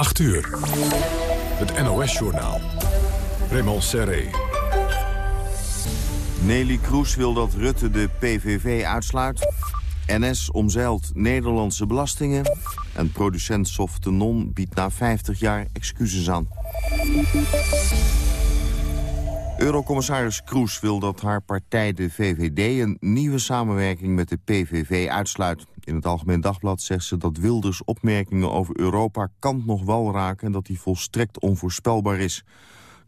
8 uur. Het NOS-journaal. Raymond Serré. Nelly Kroes wil dat Rutte de PVV uitsluit. NS omzeilt Nederlandse belastingen. En producent Softenon biedt na 50 jaar excuses aan. Eurocommissaris Kroes wil dat haar partij, de VVD... een nieuwe samenwerking met de PVV uitsluit. In het Algemeen Dagblad zegt ze dat Wilders opmerkingen over Europa... kant nog wel raken en dat die volstrekt onvoorspelbaar is.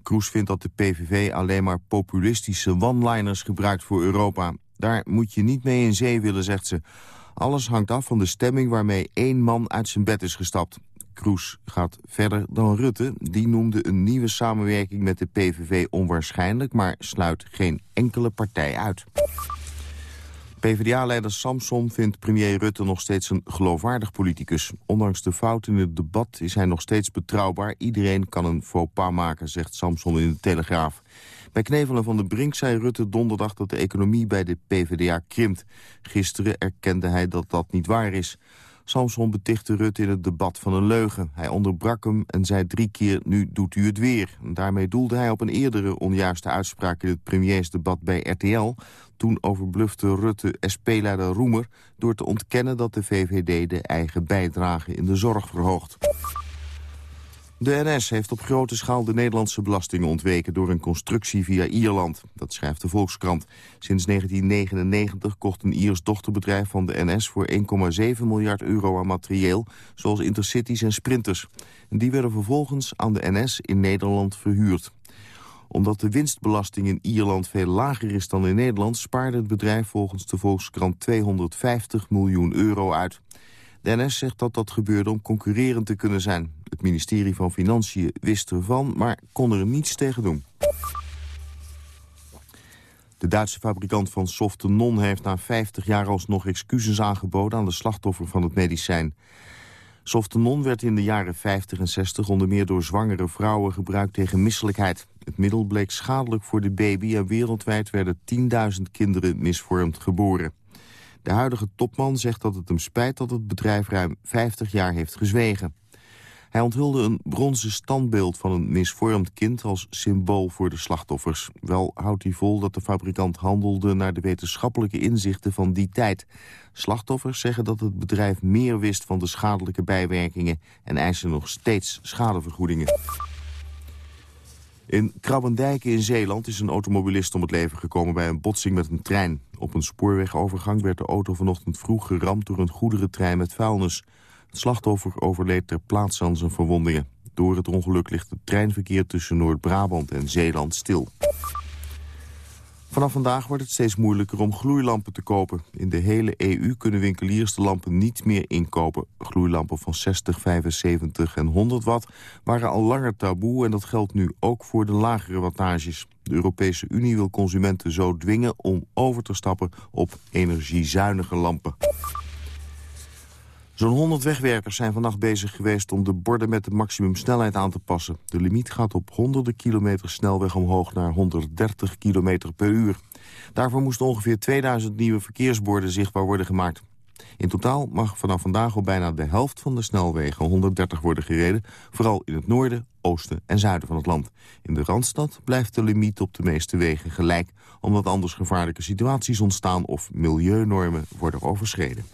Kroes vindt dat de PVV alleen maar populistische one-liners gebruikt voor Europa. Daar moet je niet mee in zee willen, zegt ze. Alles hangt af van de stemming waarmee één man uit zijn bed is gestapt. Kroes gaat verder dan Rutte. Die noemde een nieuwe samenwerking met de PVV onwaarschijnlijk... maar sluit geen enkele partij uit. PvdA-leider Samson vindt premier Rutte nog steeds een geloofwaardig politicus. Ondanks de fout in het debat is hij nog steeds betrouwbaar. Iedereen kan een faux pas maken, zegt Samson in de Telegraaf. Bij Knevelen van de Brink zei Rutte donderdag dat de economie bij de PvdA krimpt. Gisteren erkende hij dat dat niet waar is. Samson betichtte Rutte in het debat van een leugen. Hij onderbrak hem en zei drie keer, nu doet u het weer. daarmee doelde hij op een eerdere onjuiste uitspraak in het premiersdebat bij RTL. Toen overblufte Rutte SP-leider Roemer door te ontkennen dat de VVD de eigen bijdrage in de zorg verhoogt. De NS heeft op grote schaal de Nederlandse belastingen ontweken... door een constructie via Ierland. Dat schrijft de Volkskrant. Sinds 1999 kocht een Iers dochterbedrijf van de NS... voor 1,7 miljard euro aan materieel, zoals intercities en sprinters. Die werden vervolgens aan de NS in Nederland verhuurd omdat de winstbelasting in Ierland veel lager is dan in Nederland... spaarde het bedrijf volgens de Volkskrant 250 miljoen euro uit. De zegt dat dat gebeurde om concurrerend te kunnen zijn. Het ministerie van Financiën wist ervan, maar kon er niets tegen doen. De Duitse fabrikant van Softenon heeft na 50 jaar alsnog excuses aangeboden aan de slachtoffer van het medicijn. Softenon werd in de jaren 50 en 60 onder meer door zwangere vrouwen gebruikt tegen misselijkheid. Het middel bleek schadelijk voor de baby en wereldwijd werden 10.000 kinderen misvormd geboren. De huidige topman zegt dat het hem spijt dat het bedrijf ruim 50 jaar heeft gezwegen. Hij onthulde een bronzen standbeeld van een misvormd kind als symbool voor de slachtoffers. Wel houdt hij vol dat de fabrikant handelde naar de wetenschappelijke inzichten van die tijd. Slachtoffers zeggen dat het bedrijf meer wist van de schadelijke bijwerkingen en eisen nog steeds schadevergoedingen. In Krabbendijk in Zeeland is een automobilist om het leven gekomen bij een botsing met een trein. Op een spoorwegovergang werd de auto vanochtend vroeg geramd door een goederentrein met vuilnis. Het slachtoffer overleed ter plaatse aan zijn verwondingen. Door het ongeluk ligt het treinverkeer tussen Noord-Brabant en Zeeland stil. Vanaf vandaag wordt het steeds moeilijker om gloeilampen te kopen. In de hele EU kunnen winkeliers de lampen niet meer inkopen. Gloeilampen van 60, 75 en 100 watt waren al langer taboe... en dat geldt nu ook voor de lagere wattages. De Europese Unie wil consumenten zo dwingen om over te stappen op energiezuinige lampen. Zo'n 100 wegwerkers zijn vannacht bezig geweest om de borden met de maximumsnelheid aan te passen. De limiet gaat op honderden kilometer snelweg omhoog naar 130 kilometer per uur. Daarvoor moesten ongeveer 2000 nieuwe verkeersborden zichtbaar worden gemaakt. In totaal mag vanaf vandaag op bijna de helft van de snelwegen 130 worden gereden, vooral in het noorden, oosten en zuiden van het land. In de Randstad blijft de limiet op de meeste wegen gelijk, omdat anders gevaarlijke situaties ontstaan of milieunormen worden overschreden.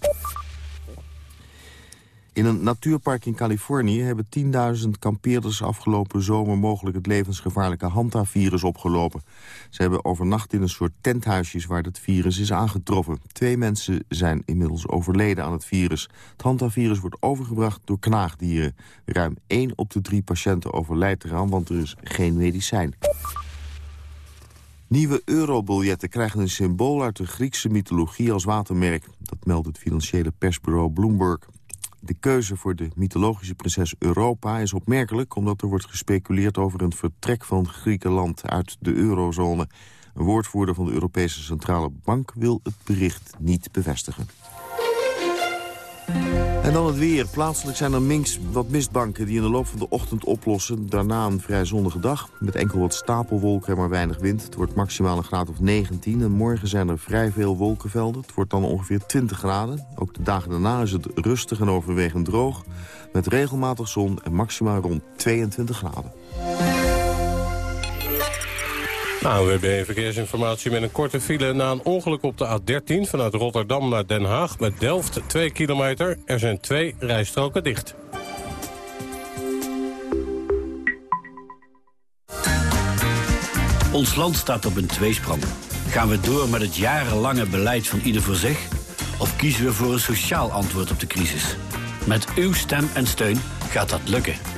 In een natuurpark in Californië hebben 10.000 kampeerders afgelopen zomer mogelijk het levensgevaarlijke Hanta-virus opgelopen. Ze hebben overnacht in een soort tenthuisjes waar het virus is aangetroffen. Twee mensen zijn inmiddels overleden aan het virus. Het Hanta-virus wordt overgebracht door knaagdieren. Ruim 1 op de 3 patiënten overlijdt eraan, want er is geen medicijn. Nieuwe eurobiljetten krijgen een symbool uit de Griekse mythologie als watermerk. Dat meldt het financiële persbureau Bloomberg. De keuze voor de mythologische prinses Europa is opmerkelijk... omdat er wordt gespeculeerd over een vertrek van Griekenland uit de eurozone. Een woordvoerder van de Europese Centrale Bank wil het bericht niet bevestigen. En dan het weer. Plaatselijk zijn er minks wat mistbanken die in de loop van de ochtend oplossen. Daarna een vrij zonnige dag met enkel wat stapelwolken en maar weinig wind. Het wordt maximaal een graad of 19 en morgen zijn er vrij veel wolkenvelden. Het wordt dan ongeveer 20 graden. Ook de dagen daarna is het rustig en overwegend droog. met regelmatig zon en maximaal rond 22 graden. ANWB Verkeersinformatie met een korte file na een ongeluk op de A13... vanuit Rotterdam naar Den Haag met Delft 2 kilometer. Er zijn twee rijstroken dicht. Ons land staat op een tweesprong. Gaan we door met het jarenlange beleid van ieder voor zich... of kiezen we voor een sociaal antwoord op de crisis? Met uw stem en steun gaat dat lukken.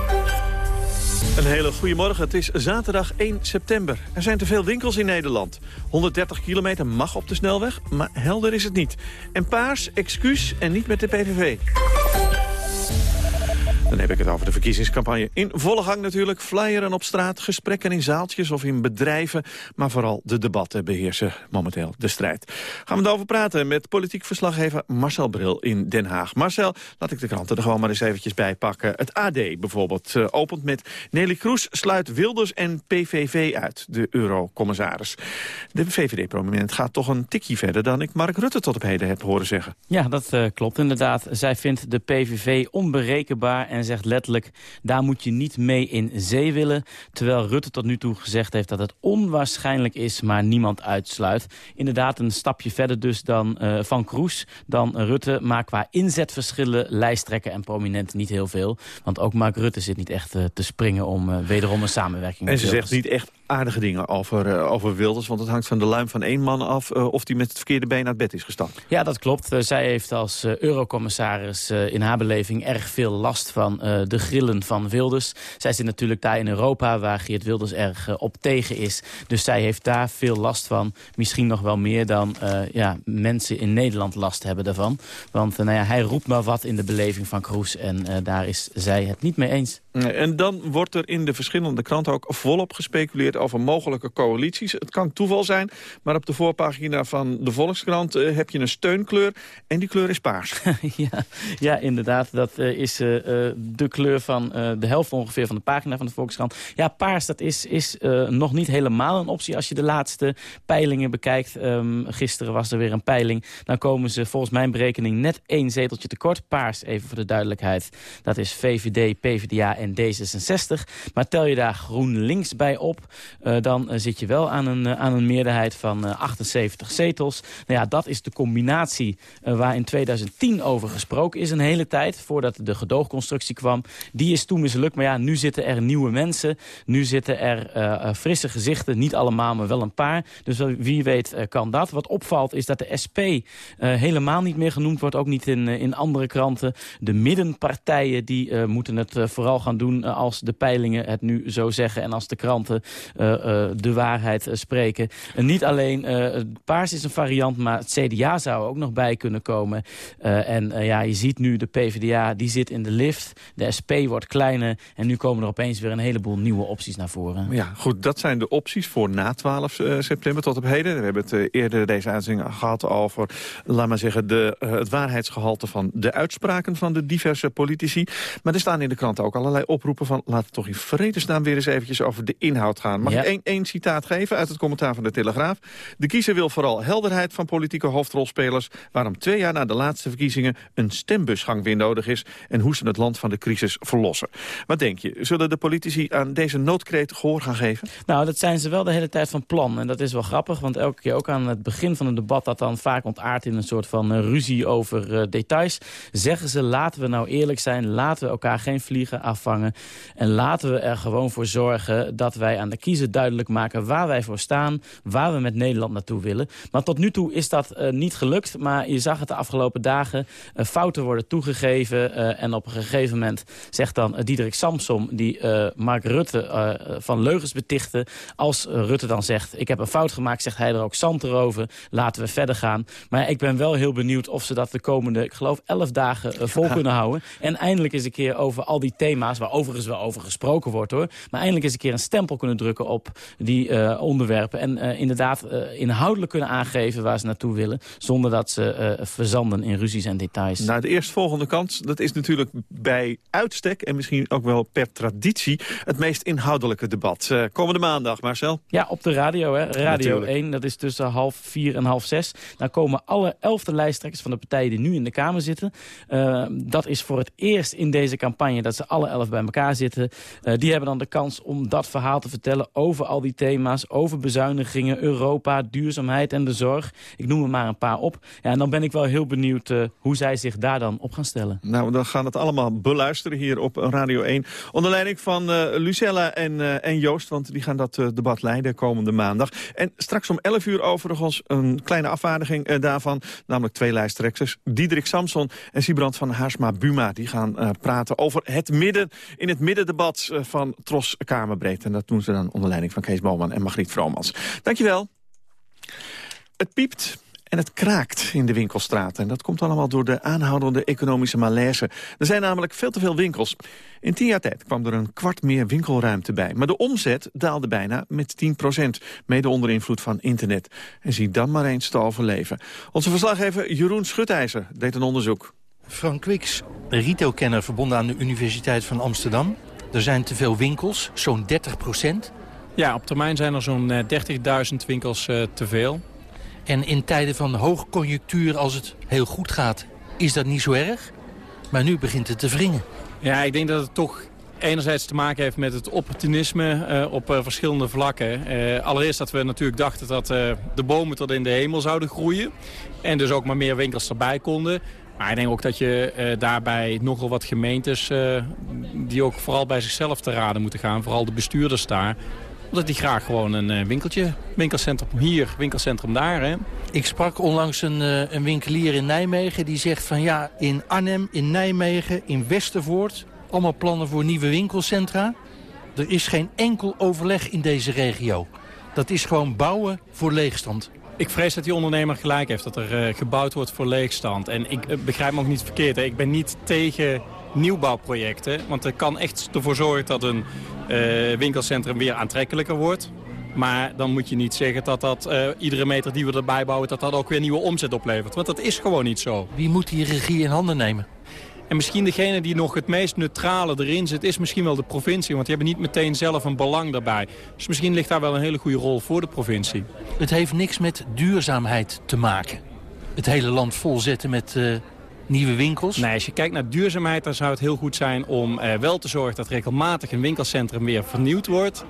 Een hele goede morgen. Het is zaterdag 1 september. Er zijn te veel winkels in Nederland. 130 kilometer mag op de snelweg, maar helder is het niet. En paars, excuus en niet met de PVV. Dan heb ik het over de verkiezingscampagne. In volle gang natuurlijk, flyeren op straat, gesprekken in zaaltjes of in bedrijven. Maar vooral de debatten beheersen momenteel de strijd. Gaan we daarover praten met politiek verslaggever Marcel Bril in Den Haag. Marcel, laat ik de kranten er gewoon maar eens eventjes bij pakken. Het AD bijvoorbeeld uh, opent met Nelly Kroes sluit Wilders en PVV uit, de eurocommissaris. De VVD-prominent gaat toch een tikje verder dan ik Mark Rutte tot op heden heb horen zeggen. Ja, dat uh, klopt inderdaad. Zij vindt de PVV onberekenbaar en zegt letterlijk... daar moet je niet mee in zee willen. Terwijl Rutte tot nu toe gezegd heeft dat het onwaarschijnlijk is... maar niemand uitsluit. Inderdaad een stapje verder dus dan uh, Van Kroes, dan Rutte. Maar qua inzetverschillen, lijsttrekken en prominent niet heel veel. Want ook Mark Rutte zit niet echt uh, te springen om uh, wederom een samenwerking En ze zegt niet echt aardige dingen over, uh, over Wilders. Want het hangt van de luim van één man af uh, of hij met het verkeerde been uit bed is gestapt. Ja, dat klopt. Uh, zij heeft als eurocommissaris in haar beleving erg veel last van de grillen van Wilders. Zij zit natuurlijk daar in Europa waar Geert Wilders erg op tegen is. Dus zij heeft daar veel last van. Misschien nog wel meer dan ja, mensen in Nederland last hebben daarvan. Want nou ja, hij roept maar wat in de beleving van Kroes. En daar is zij het niet mee eens. En dan wordt er in de verschillende kranten ook volop gespeculeerd over mogelijke coalities. Het kan toeval zijn, maar op de voorpagina van de Volkskrant uh, heb je een steunkleur. En die kleur is paars. ja, ja, inderdaad. Dat uh, is uh, de kleur van de helft ongeveer van de pagina van de Volkskrant. Ja, paars, dat is, is nog niet helemaal een optie als je de laatste peilingen bekijkt. Um, gisteren was er weer een peiling. Dan komen ze volgens mijn berekening net één zeteltje tekort. Paars, even voor de duidelijkheid. Dat is VVD, PvdA en D66. Maar tel je daar GroenLinks bij op... Uh, dan uh, zit je wel aan een, uh, aan een meerderheid van 78 zetels. Nou ja, dat is de combinatie waar in 2010 over gesproken is een hele tijd... voordat de gedoogconstructie kwam. Die is toen mislukt, maar ja, nu zitten er nieuwe mensen. Nu zitten er frisse gezichten, niet allemaal, maar wel een paar. Dus wie weet kan dat. Wat opvalt is dat de SP helemaal niet meer genoemd wordt. Ook niet in, in andere kranten. De middenpartijen die moeten het vooral gaan doen als de peilingen het nu zo zeggen... en als de kranten de waarheid uh, spreken. En niet alleen paars is een variant, maar het CDA zou ook nog bij kunnen komen. en ja, je ziet nu de PvdA, die zit in de lift. De SP wordt kleiner en nu komen er opeens weer een heleboel nieuwe opties naar voren. Ja, goed, dat zijn de opties voor na 12 september tot op heden. We hebben het eerder deze uitzending gehad over, laat maar zeggen, de, het waarheidsgehalte van de uitspraken van de diverse politici. Maar er staan in de krant ook allerlei oproepen van... laat het toch in vredesnaam weer eens eventjes over de inhoud gaan. Mag Ja. ik één, één citaat geven uit het commentaar van de Telegraaf? De kiezer wil vooral helderheid van politieke hoofdrolspelers... waarom twee jaar na de laatste verkiezingen een stembusgang weer nodig is... en hoe ze het land van de crisis verlossen. Wat denk je, zullen de politici aan deze noodkreet gehoor gaan geven? Nou, dat zijn ze wel de hele tijd van plan. En dat is wel grappig, want elke keer ook aan het begin van een debat... dat dan vaak ontaart in een soort van eh, ruzie over eh, details... zeggen ze, laten we nou eerlijk zijn, laten we elkaar geen vliegen afvangen... en laten we er gewoon voor zorgen dat wij aan de kiezer duidelijk maken... waar wij voor staan, waar we met Nederland naartoe willen. Maar tot nu toe is dat eh, niet gelukt, maar je zag het de afgelopen dagen... eh, fouten worden toegegeven eh, en op een gegeven moment zegt dan Diederik Samsom... die Mark Rutte van leugens betichten. Als Rutte dan zegt, ik heb een fout gemaakt, zegt hij er ook zand erover. Laten we verder gaan. Maar ik ben wel heel benieuwd of ze dat de komende, ik geloof, elf dagen vol kunnen houden. En eindelijk eens een keer over al die thema's, waar overigens wel over gesproken wordt hoor. Maar eindelijk eens een keer een stempel kunnen drukken op die eh, onderwerpen. En eh, inderdaad eh, inhoudelijk kunnen aangeven waar ze naartoe willen. Zonder dat ze verzanden in ruzies en details. Nou, de eerstvolgende kans, dat is natuurlijk bij uitstek... en misschien ook wel per traditie, het meest inhoudelijke debat. Komende maandag, Marcel. Ja, op de radio, hè. Radio Natuurlijk. 1, dat is tussen half vier en half zes. Dan komen alle elfde lijsttrekkers van de partijen die nu in de Kamer zitten. Dat is voor het eerst in deze campagne dat ze alle elf bij elkaar zitten. Die hebben dan de kans om dat verhaal te vertellen over al die thema's. Over bezuinigingen, Europa, duurzaamheid en de zorg. Ik noem er maar een paar op. Ja, en dan ben ik wel heel benieuwd eh, hoe zij zich daar dan op gaan stellen. Nou, dan gaan het allemaal beluisteren hier op Radio 1. Onder leiding van eh, Lucella en, eh, en Joost, want die gaan dat debat leiden komende maandag. En straks om 11 uur overigens een kleine afvaardiging daarvan. Namelijk twee lijsttrekkers, Diederik Samson en Sibrand van Haarsma-Buma. Die gaan praten over het midden, in het middendebat van Tros Kamerbreed. En dat doen ze dan onder leiding van Kees Boman en Margriet Vromans. Dankjewel. Het piept en het kraakt in de winkelstraten. En dat komt allemaal door de aanhoudende economische malaise. Er zijn namelijk veel te veel winkels. In tien jaar tijd kwam er een kwart meer winkelruimte bij. Maar de omzet daalde bijna met 10% Mede onder invloed van internet. En zie dan maar eens te overleven. Onze verslaggever Jeroen Schutijzer deed een onderzoek. Frank Wiks, retailkenner verbonden aan de Universiteit van Amsterdam. Er zijn te veel winkels, zo'n 30 procent. Ja, op termijn zijn er zo'n eh, 30.000 winkels eh, te veel. En in tijden van hoogconjunctuur, als het heel goed gaat, is dat niet zo erg. Maar nu begint het te wringen. Ja, ik denk dat het toch enerzijds te maken heeft met het opportunisme eh, op eh, verschillende vlakken. Eh, allereerst dat we natuurlijk dachten dat eh, de bomen tot in de hemel zouden groeien. En dus ook maar meer winkels erbij konden. Maar ik denk ook dat je eh, daarbij nogal wat gemeentes... eh, die ook vooral bij zichzelf te raden moeten gaan. Vooral de bestuurders daar. Omdat die graag gewoon een eh, winkeltje, winkelcentrum hier, winkelcentrum daar. Hè. Ik sprak onlangs een, eh, een winkelier in Nijmegen die zegt van ja, in Arnhem, in Nijmegen, in Westervoort... allemaal plannen voor nieuwe winkelcentra. Er is geen enkel overleg in deze regio. Dat is gewoon bouwen voor leegstand. Ik vrees dat die ondernemer gelijk heeft dat er eh, gebouwd wordt voor leegstand. En ik eh, begrijp me ook niet verkeerd. Ik ben niet tegen nieuwbouwprojecten. Want er kan echt ervoor zorgen dat een eh, winkelcentrum weer aantrekkelijker wordt. Maar dan moet je niet zeggen dat dat iedere meter die we erbij bouwen... dat dat ook weer nieuwe omzet oplevert. Want dat is gewoon niet zo. Wie moet die regie in handen nemen? En misschien degene die nog het meest neutrale erin zit... is misschien wel de provincie. Want die hebben niet meteen zelf een belang daarbij. Dus misschien ligt daar wel een hele goede rol voor de provincie. Het heeft niks met duurzaamheid te maken. Het hele land volzetten met eh, nieuwe winkels. Nee, als je kijkt naar duurzaamheid... dan zou het heel goed zijn om eh, wel te zorgen... dat regelmatig een winkelcentrum weer vernieuwd wordt.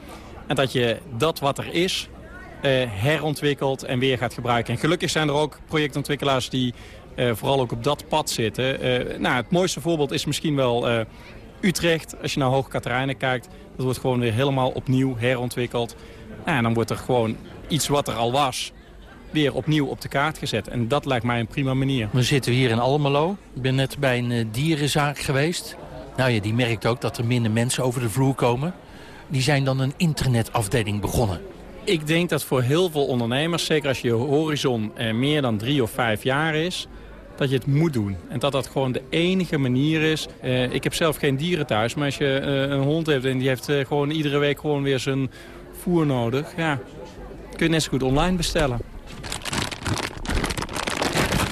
En dat je dat wat er is eh, herontwikkelt en weer gaat gebruiken. En gelukkig zijn er ook projectontwikkelaars die vooral ook op dat pad zitten. Eh, nou, het mooiste voorbeeld is misschien wel eh, Utrecht. Als je naar Hoog Katerijnen kijkt, dat wordt gewoon weer helemaal opnieuw herontwikkeld. Nou, en dan wordt er gewoon iets wat er al was weer opnieuw op de kaart gezet. En dat lijkt mij een prima manier. We zitten hier in Almelo. Ik ben net bij een eh, dierenzaak geweest. Nou ja, die merkt ook dat er minder mensen over de vloer komen. Die zijn dan een internetafdeling begonnen. Ik denk dat voor heel veel ondernemers, zeker als je horizon eh, meer dan drie of vijf jaar is, dat je het moet doen. En dat dat gewoon de enige manier is. Eh, ik heb zelf geen dieren thuis, maar als je eh, een hond hebt en die heeft eh, gewoon iedere week gewoon weer zijn voer nodig, ja, kun je net zo goed online bestellen.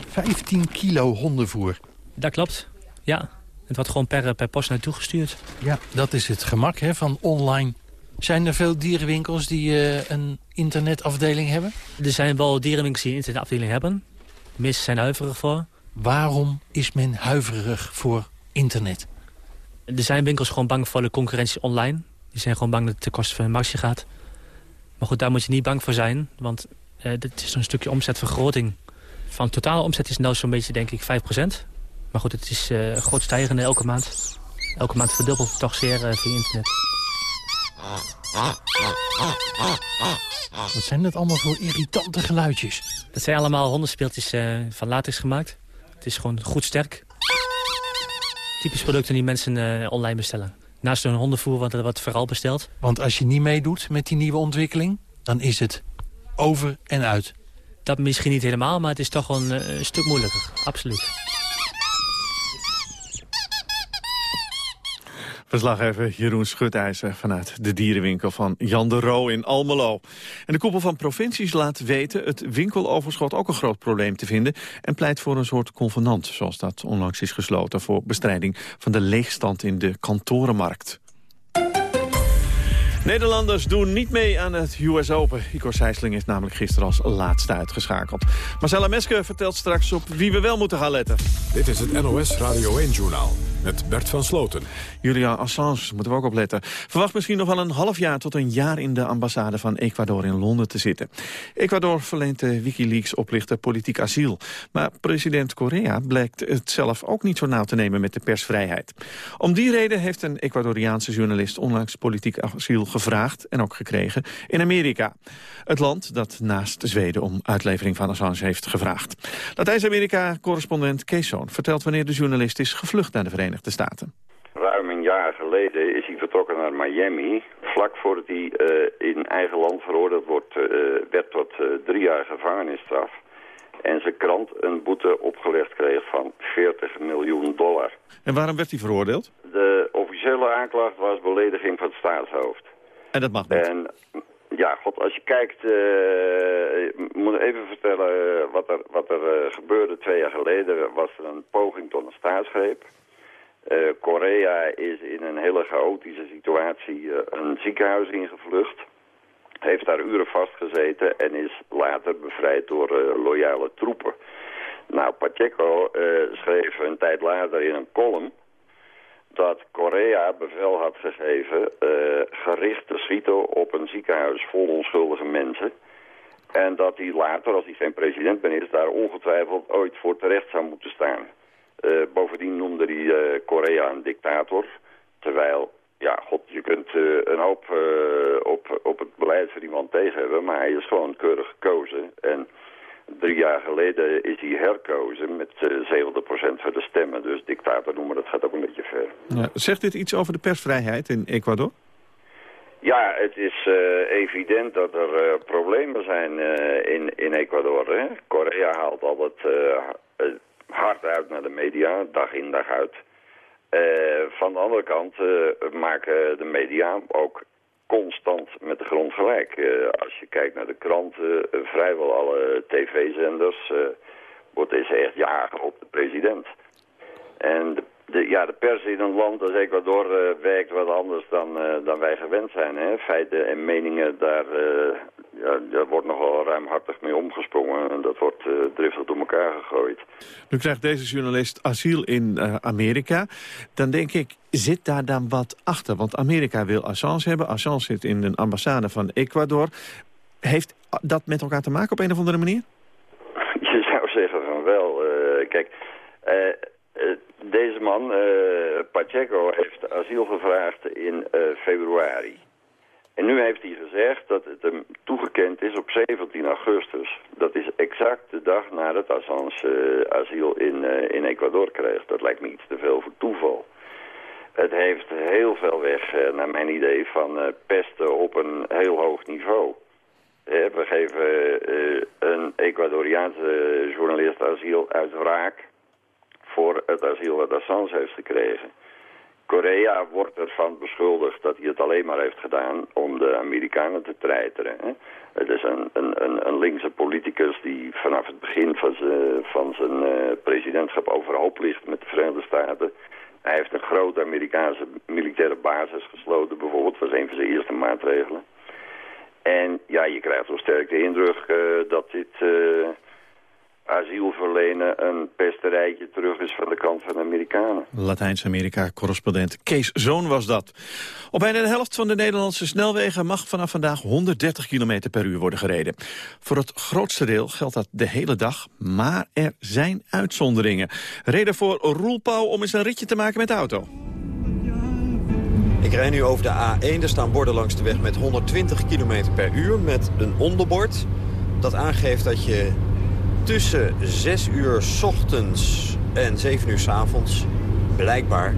15 kilo hondenvoer. Dat klopt, ja. Het wordt gewoon per, per post naartoe gestuurd. Ja, dat is het gemak hè, van online. Zijn er veel dierenwinkels die uh, een internetafdeling hebben? Er zijn wel dierenwinkels die een internetafdeling hebben. Meeste zijn huiverig voor. Waarom is men huiverig voor internet? Er zijn winkels gewoon bang voor de concurrentie online. Die zijn gewoon bang dat het ten koste van hun marge gaat. Maar goed, daar moet je niet bang voor zijn. Want uh, dit is een stukje omzetvergroting. Van totale omzet is nou zo'n beetje, denk ik, 5%. Maar goed, het is uh, groot stijgende elke maand. Elke maand verdubbelt toch zeer uh, via internet. Wat zijn dat allemaal voor irritante geluidjes? Dat zijn allemaal hondenspeeltjes uh, van latex gemaakt. Het is gewoon goed sterk. Typisch producten die mensen uh, online bestellen. Naast hun hondenvoer wordt er wat vooral besteld. Want als je niet meedoet met die nieuwe ontwikkeling... dan is het over en uit. Dat misschien niet helemaal, maar het is toch wel een, een stuk moeilijker. Absoluut. Verslaggever Jeroen Schutijzer vanuit de dierenwinkel van Jan de Roo in Almelo. En de koepel van provincies laat weten het winkeloverschot ook een groot probleem te vinden... en pleit voor een soort convenant, zoals dat onlangs is gesloten... voor bestrijding van de leegstand in de kantorenmarkt. Nederlanders doen niet mee aan het US Open. Igor Sijsling is namelijk gisteren als laatste uitgeschakeld. Marcella Meske vertelt straks op wie we wel moeten gaan letten. Dit is het NOS Radio 1-journaal met Bert van Sloten. Julia Assange, moeten we ook opletten. Verwacht misschien nog wel een half jaar tot een jaar in de ambassade van Ecuador in Londen te zitten. Ecuador verleent de Wikileaks-oplichter politiek asiel. Maar president Correa blijkt het zelf ook niet zo nauw te nemen met de persvrijheid. Om die reden heeft een Ecuadoriaanse journalist onlangs politiek asiel gevraagd en ook gekregen in Amerika. Het land dat naast Zweden om uitlevering van Assange heeft gevraagd. Latijns-Amerika-correspondent Kees Zoon vertelt wanneer de journalist is gevlucht naar de Verenigde Staten. Ruim een jaar geleden is hij vertrokken naar Miami. Vlak voordat hij uh, in eigen land veroordeeld wordt, uh, werd tot uh, drie jaar gevangenisstraf. En zijn krant een boete opgelegd kreeg van 40 miljoen dollar. En waarom werd hij veroordeeld? De officiële aanklacht was belediging van het staatshoofd. En dat mag niet? En, ja, god, als je kijkt, ik moet even vertellen wat er, wat er gebeurde twee jaar geleden. Was er een poging tot een staatsgreep. Korea is in een hele chaotische situatie een ziekenhuis ingevlucht. Heeft daar uren vastgezeten en is later bevrijd door loyale troepen. Nou, Pacheco schreef een tijd later in een column dat Korea bevel had gegeven gericht te schieten op een ziekenhuis vol onschuldige mensen. En dat hij later, als hij geen president meer is, daar ongetwijfeld ooit voor terecht zou moeten staan. Uh, bovendien noemde hij uh, Korea een dictator. Terwijl, ja, god, je kunt een hoop op, op het beleid van iemand tegen hebben, maar hij is gewoon keurig gekozen. En drie jaar geleden is hij herkozen met 70% van de stemmen. Dus dictator noemen, dat gaat ook een beetje ver. Ja, zegt dit iets over de persvrijheid in Ecuador? Ja, het is uh, evident dat er uh, problemen zijn uh, in, in Ecuador. Hè? Korea haalt altijd hard uit naar de media, dag in dag uit. van de andere kant maken de media ook constant met de grond gelijk. als je kijkt naar de kranten, vrijwel alle tv-zenders... wordt deze echt jagen op de president. En de ja, de pers in een land als Ecuador uh, werkt wat anders dan, dan wij gewend zijn. Hè? Feiten en meningen, daar, ja, daar wordt nogal ruimhartig mee omgesprongen. En dat wordt driftig door elkaar gegooid. Nu krijgt deze journalist asiel in Amerika. Dan denk ik, zit daar dan wat achter? Want Amerika wil Assange hebben. Assange zit in een ambassade van Ecuador. Heeft dat met elkaar te maken op een of andere manier? Je zou zeggen van wel. kijk... Deze man, uh, Pacheco, heeft asiel gevraagd in uh, februari. En nu heeft hij gezegd dat het hem toegekend is op 17 augustus. Dat is exact de dag nadat Assange uh, asiel in, in Ecuador kreeg. Dat lijkt me iets te veel voor toeval. Het heeft heel veel weg, naar mijn idee, van pesten op een heel hoog niveau. we geven een Ecuadoriaanse journalist asiel uit wraak voor het asiel wat Assange heeft gekregen. Korea wordt ervan beschuldigd dat hij het alleen maar heeft gedaan om de Amerikanen te treiteren. Hè? Het is een, een, een, linkse politicus die vanaf het begin van zijn, van zijn uh, presidentschap overhoop ligt met de Verenigde Staten. Hij heeft een grote Amerikaanse militaire basis gesloten, bijvoorbeeld. Was een van zijn eerste maatregelen. En ja, je krijgt wel sterk de indruk uh, dat dit uh, asiel verlenen een pesterijtje terug is van de kant van de Amerikanen. Latijns-Amerika-correspondent Kees Zoon was dat. Op bijna de helft van de Nederlandse snelwegen mag vanaf vandaag 130 km per uur worden gereden. Voor het grootste deel geldt dat de hele dag, maar er zijn uitzonderingen. Reden voor Roel Pauw om eens een ritje te maken met de auto. Ik rij nu over de A1. Er staan borden langs de weg met 120 km per uur met een onderbord. Dat aangeeft dat je tussen 6 uur s ochtends en 7 uur s avonds blijkbaar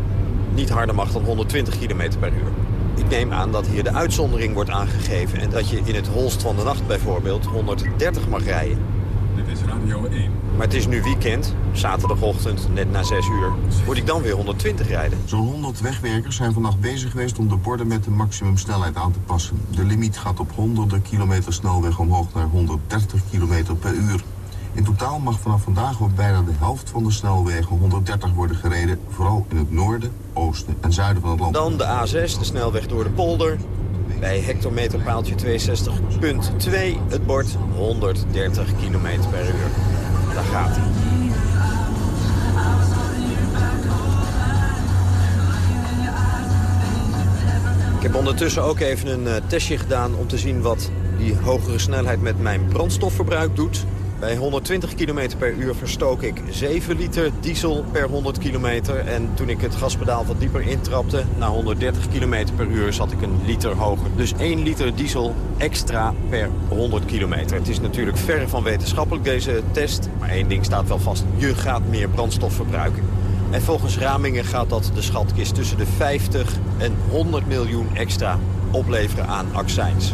niet harder mag dan 120 km per uur. Ik neem aan dat hier de uitzondering wordt aangegeven... en dat je in het holst van de nacht bijvoorbeeld 130 mag rijden. Dit is Radio 1. Maar het is nu weekend, zaterdagochtend, net na 6 uur. Moet ik dan weer 120 rijden? Zo'n 100 wegwerkers zijn vannacht bezig geweest om de borden met de maximumsnelheid aan te passen. De limiet gaat op honderden kilometer snelweg omhoog naar 130 km per uur. In totaal mag vanaf vandaag op bijna de helft van de snelwegen 130 worden gereden. Vooral in het noorden, oosten en zuiden van het land. Dan de A6, de snelweg door de polder. Bij hectometerpaaltje 62.2 het bord 130 km per uur. Daar gaat hij. Ik heb ondertussen ook even een uh, testje gedaan om te zien wat die hogere snelheid met mijn brandstofverbruik doet. Bij 120 km per uur verstook ik 7 liter diesel per 100 kilometer. En toen ik het gaspedaal wat dieper intrapte, na 130 km per uur zat ik een liter hoger. Dus 1 liter diesel extra per 100 kilometer. Het is natuurlijk verre van wetenschappelijk deze test. Maar één ding staat wel vast, je gaat meer brandstof verbruiken. En volgens ramingen gaat dat de schatkist tussen de 50 en 100 miljoen extra opleveren aan accijns.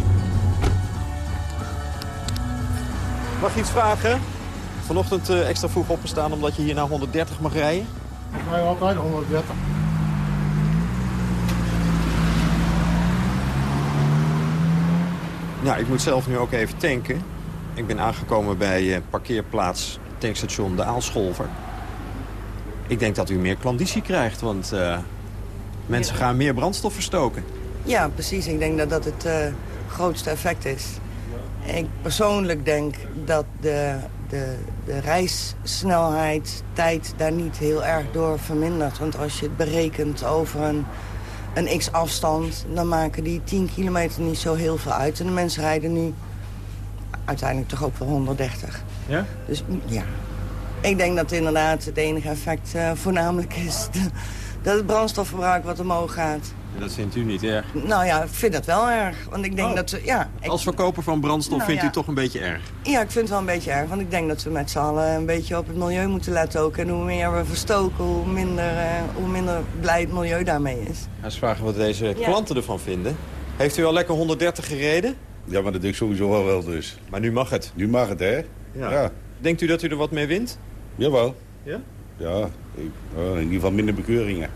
Mag je iets vragen? Vanochtend uh, extra vroeg opgestaan omdat je hier naar 130 mag rijden? Ik rij altijd 130. Nou, ik moet zelf nu ook even tanken. Ik ben aangekomen bij uh, parkeerplaats tankstation De Aalscholver. Ik denk dat u meer klanditie krijgt, want uh, mensen ja. gaan meer brandstof verstoken. Ja, precies. Ik denk dat dat het grootste effect is. Ik persoonlijk denk dat de, de, de reissnelheid, tijd daar niet heel erg door vermindert. Want als je het berekent over een, een x-afstand... dan maken die 10 kilometer niet zo heel veel uit. En de mensen rijden nu uiteindelijk toch ook wel 130. Ja? Dus ja, ik denk dat inderdaad het enige effect uh, voornamelijk is... dat het brandstofverbruik wat omhoog gaat. Dat vindt u niet erg? Nou ja, ik vind dat wel erg. Want ik denk oh. dat we, ja, ik, Als verkoper van brandstof nou, vindt ja. u toch een beetje erg? Ja, ik vind het wel een beetje erg. Want ik denk dat we met z'n allen een beetje op het milieu moeten letten ook. En hoe meer we verstoken, hoe minder, uh, hoe minder blij het milieu daarmee is. Eens vragen wat deze klanten ervan vinden. Heeft u al lekker 130 gereden? Ja, maar dat doe ik sowieso wel wel dus. Maar nu mag het? Nu mag het, hè? Ja. ja. Denkt u dat u er wat mee wint? Jawel. Ja? Ja, in ieder geval minder bekeuringen.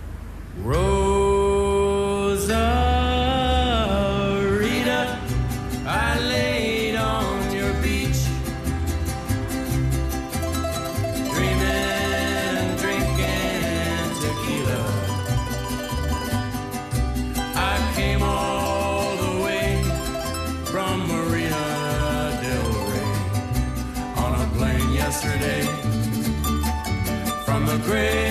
grace.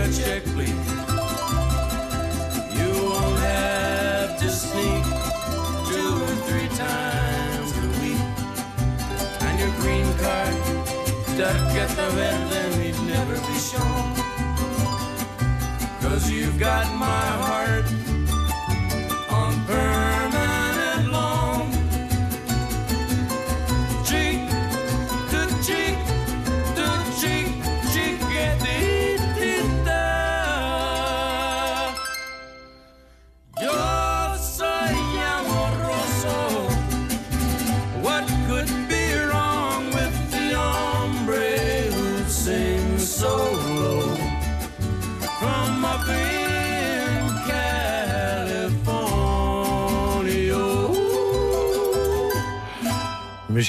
a check, please. You won't have to sneak two or three times a week. And your green card stuck at the vet, then he'd never be shown. Cause you've got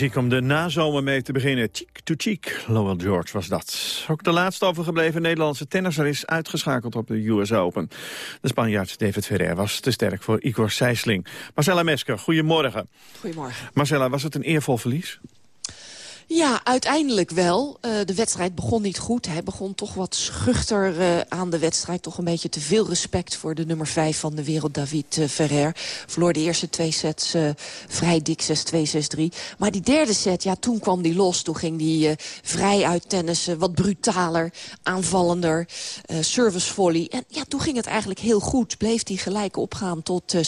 Muziek om de nazomer mee te beginnen. Cheek to cheek, Lowell George was dat. Ook de laatste overgebleven Nederlandse tennisser is uitgeschakeld op de US Open. De Spanjaard David Ferrer was te sterk voor Igor Sijsling. Marcella Mesker, goedemorgen. Goedemorgen. Marcella, was het een eervol verlies? Ja, uiteindelijk wel. Uh, de wedstrijd begon niet goed. Hij begon toch wat schuchter uh, aan de wedstrijd. Toch een beetje te veel respect voor de nummer 5 van de wereld, David uh, Ferrer. Verloor de eerste twee sets vrij dik, 6-2, 6-3. Maar die derde set, ja, toen kwam die los. Toen ging die vrij uit tennissen, wat brutaler, aanvallender, service volley. En ja, toen ging het eigenlijk heel goed. Bleef hij gelijk opgaan tot 6-6.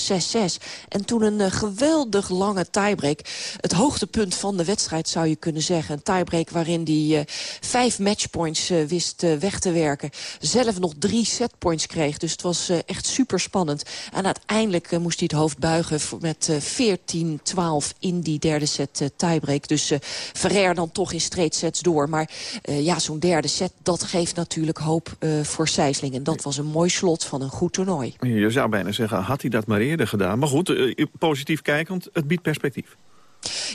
En toen een geweldig lange tiebreak. Het hoogtepunt van de wedstrijd zou je kunnen zeggen zeggen. Een tiebreak waarin hij uh, vijf matchpoints uh, wist uh, weg te werken. Zelf nog drie setpoints kreeg. Dus het was echt super spannend. En uiteindelijk moest hij het hoofd buigen met 14-12 in die derde set tiebreak. Dus Ferrer dan toch in straight sets door. Maar ja, zo'n derde set, dat geeft natuurlijk hoop voor Sijsling. En dat was een mooi slot van een goed toernooi. Je zou bijna zeggen, had hij dat maar eerder gedaan. Maar goed, positief kijkend, het biedt perspectief.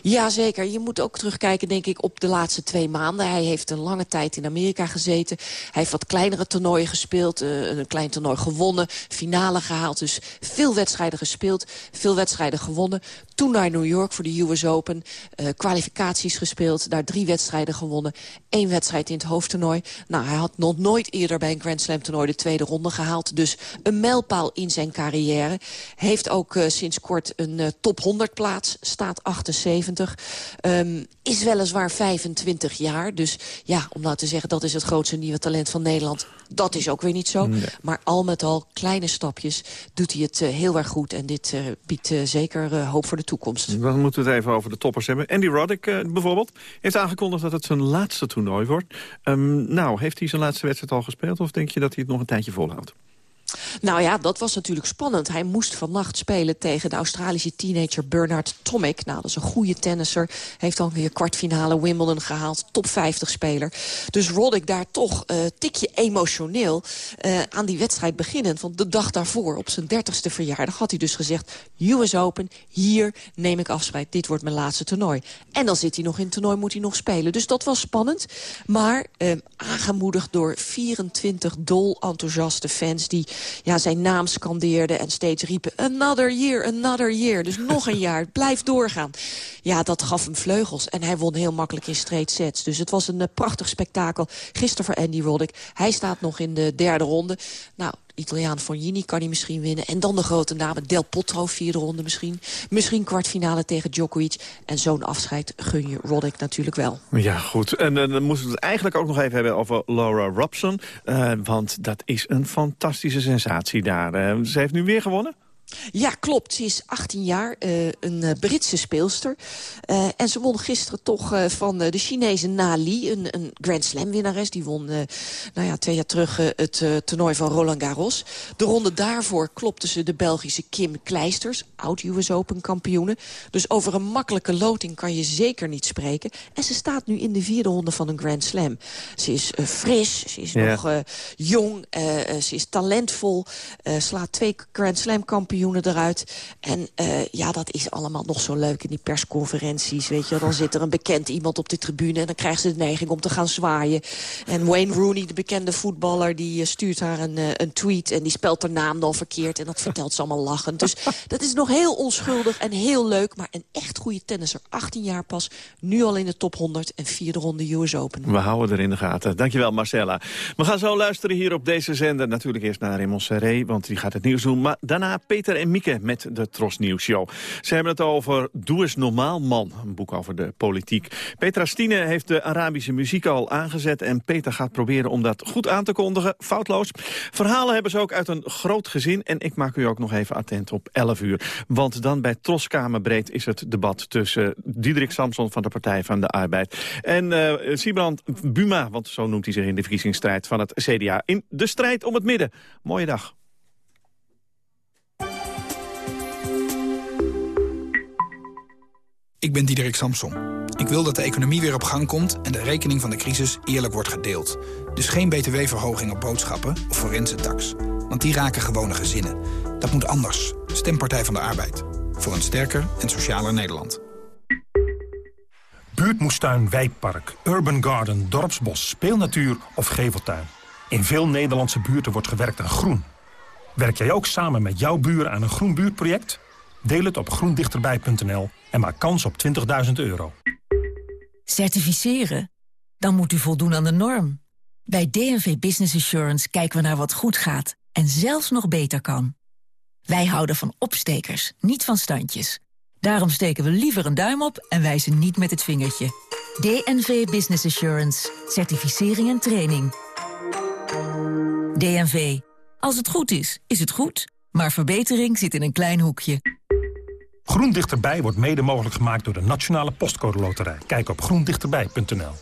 Ja, zeker. Je moet ook terugkijken, denk ik, op de laatste twee maanden. Hij heeft een lange tijd in Amerika gezeten. Hij heeft wat kleinere toernooien gespeeld. Uh, een klein toernooi gewonnen. Finale gehaald. Dus veel wedstrijden gespeeld. Veel wedstrijden gewonnen. Toen naar New York voor de US Open. Uh, kwalificaties gespeeld. Daar drie wedstrijden gewonnen. Eén wedstrijd in het hoofdtoernooi. Nou, hij had nog nooit eerder bij een Grand Slam toernooi de tweede ronde gehaald. Dus een mijlpaal in zijn carrière. Heeft ook uh, sinds kort een top 100 plaats. Staat 78. Um, is weliswaar 25 jaar. Dus ja, om nou te zeggen dat is het grootste nieuwe talent van Nederland. Dat is ook weer niet zo. Nee. Maar al met al, kleine stapjes, doet hij het uh, heel erg goed. En dit uh, biedt uh, zeker hoop voor de toekomst. Dan moeten we het even over de toppers hebben. Andy Roddick bijvoorbeeld heeft aangekondigd dat het zijn laatste toernooi wordt. Um, nou, heeft hij zijn laatste wedstrijd al gespeeld? Of denk je dat hij het nog een tijdje volhoudt? Nou ja, dat was natuurlijk spannend. Hij moest vannacht spelen tegen de Australische teenager Bernard Tomic. Nou, dat is een goede tennisser. Heeft al weer kwartfinale Wimbledon gehaald. Top 50 speler. Dus Roddick daar toch een uh, tikje emotioneel uh, aan die wedstrijd beginnend. Want de dag daarvoor, op zijn dertigste verjaardag, had hij dus gezegd... US Open, hier neem ik afscheid. Dit wordt mijn laatste toernooi. En dan zit hij nog in het toernooi, moet hij nog spelen. Dus dat was spannend. Maar uh, aangemoedigd door 24 dol enthousiaste fans... die ja, zijn naam scandeerden en steeds riepen... another year, another year. Dus nog een jaar, blijf doorgaan. Ja, dat gaf hem vleugels. En hij won heel makkelijk in straight sets. Dus het was een uh, prachtig spektakel. Gisteren voor Andy Roddick. Hij staat nog in de derde ronde. Nou, Italiaan Fognini kan hij misschien winnen. En dan de grote namen. Del Potro, vierde ronde misschien. Misschien kwartfinale tegen Djokovic. En zo'n afscheid gun je Roddick natuurlijk wel. Ja, goed. En uh, dan moeten we het eigenlijk ook nog even hebben over Laura Robson. Uh, want dat is een fantastische sensatie daar. Uh, ze heeft nu weer gewonnen? Ja, klopt. Ze is 18 jaar, uh, een uh, Britse speelster. Uh, en ze won gisteren toch van de Chinese Na Li, een, een Grand Slam winnares. Die won nou ja, twee jaar terug het toernooi van Roland Garros. De ronde daarvoor klopte ze de Belgische Kim Kleisters, oud-US Open kampioene. Dus over een makkelijke loting kan je zeker niet spreken. En ze staat nu in de vierde ronde van een Grand Slam. Ze is fris, ze is ja. nog jong, ze is talentvol. slaat twee Grand Slam kampioenen eruit. En uh, ja, dat is allemaal nog zo leuk in die persconferenties. Weet je, dan zit er een bekend iemand op de tribune... en dan krijgt ze de neiging om te gaan zwaaien. En Wayne Rooney, de bekende voetballer, die uh, stuurt haar een, uh, een tweet... en die spelt haar naam dan verkeerd en dat vertelt ze allemaal lachend. Dus dat is nog heel onschuldig en heel leuk. Maar een echt goede tennisser, 18 jaar pas... nu al in de top 100 en vierde ronde US Open. We houden er in de gaten. Dankjewel, Marcella. We gaan zo luisteren hier op deze zender. Natuurlijk eerst naar Raymond Serré, want die gaat het nieuws doen. Maar daarna Peter Peter en Mieke met de Tros Nieuws Show. Ze hebben het over Doe eens normaal man, een boek over de politiek. Petra Stine heeft de Arabische muziek al aangezet... en Peter gaat proberen om dat goed aan te kondigen, foutloos. Verhalen hebben ze ook uit een groot gezin... en ik maak u ook nog even attent op 11 uur. Want dan bij Tros Kamerbreed is het debat tussen Diederik Samson... van de Partij van de Arbeid en uh, Sibrand Buma... want zo noemt hij zich in de verkiezingsstrijd van het CDA... in de strijd om het midden. Mooie dag. Ik ben Diederik Samson. Ik wil dat de economie weer op gang komt en de rekening van de crisis eerlijk wordt gedeeld. Dus geen btw-verhoging op boodschappen of forense tax. Want die raken gewone gezinnen. Dat moet anders. Stem Partij van de Arbeid. Voor een sterker en socialer Nederland. Buurtmoestuin, wijkpark, urban garden, dorpsbos, speelnatuur of geveltuin. In veel Nederlandse buurten wordt gewerkt aan groen. Werk jij ook samen met jouw buren aan een groen buurtproject? Deel het op groendichterbij.nl en maak kans op 20.000 euro. Certificeren? Dan moet u voldoen aan de norm. Bij DNV Business Assurance kijken we naar wat goed gaat en zelfs nog beter kan. Wij houden van opstekers, niet van standjes. Daarom steken we liever een duim op en wijzen niet met het vingertje. DNV Business Assurance. Certificering en training. DNV. Als het goed is, is het goed. Maar verbetering zit in een klein hoekje. Groen Dichterbij wordt mede mogelijk gemaakt door de Nationale Postcode Loterij. Kijk op groendichterbij.nl.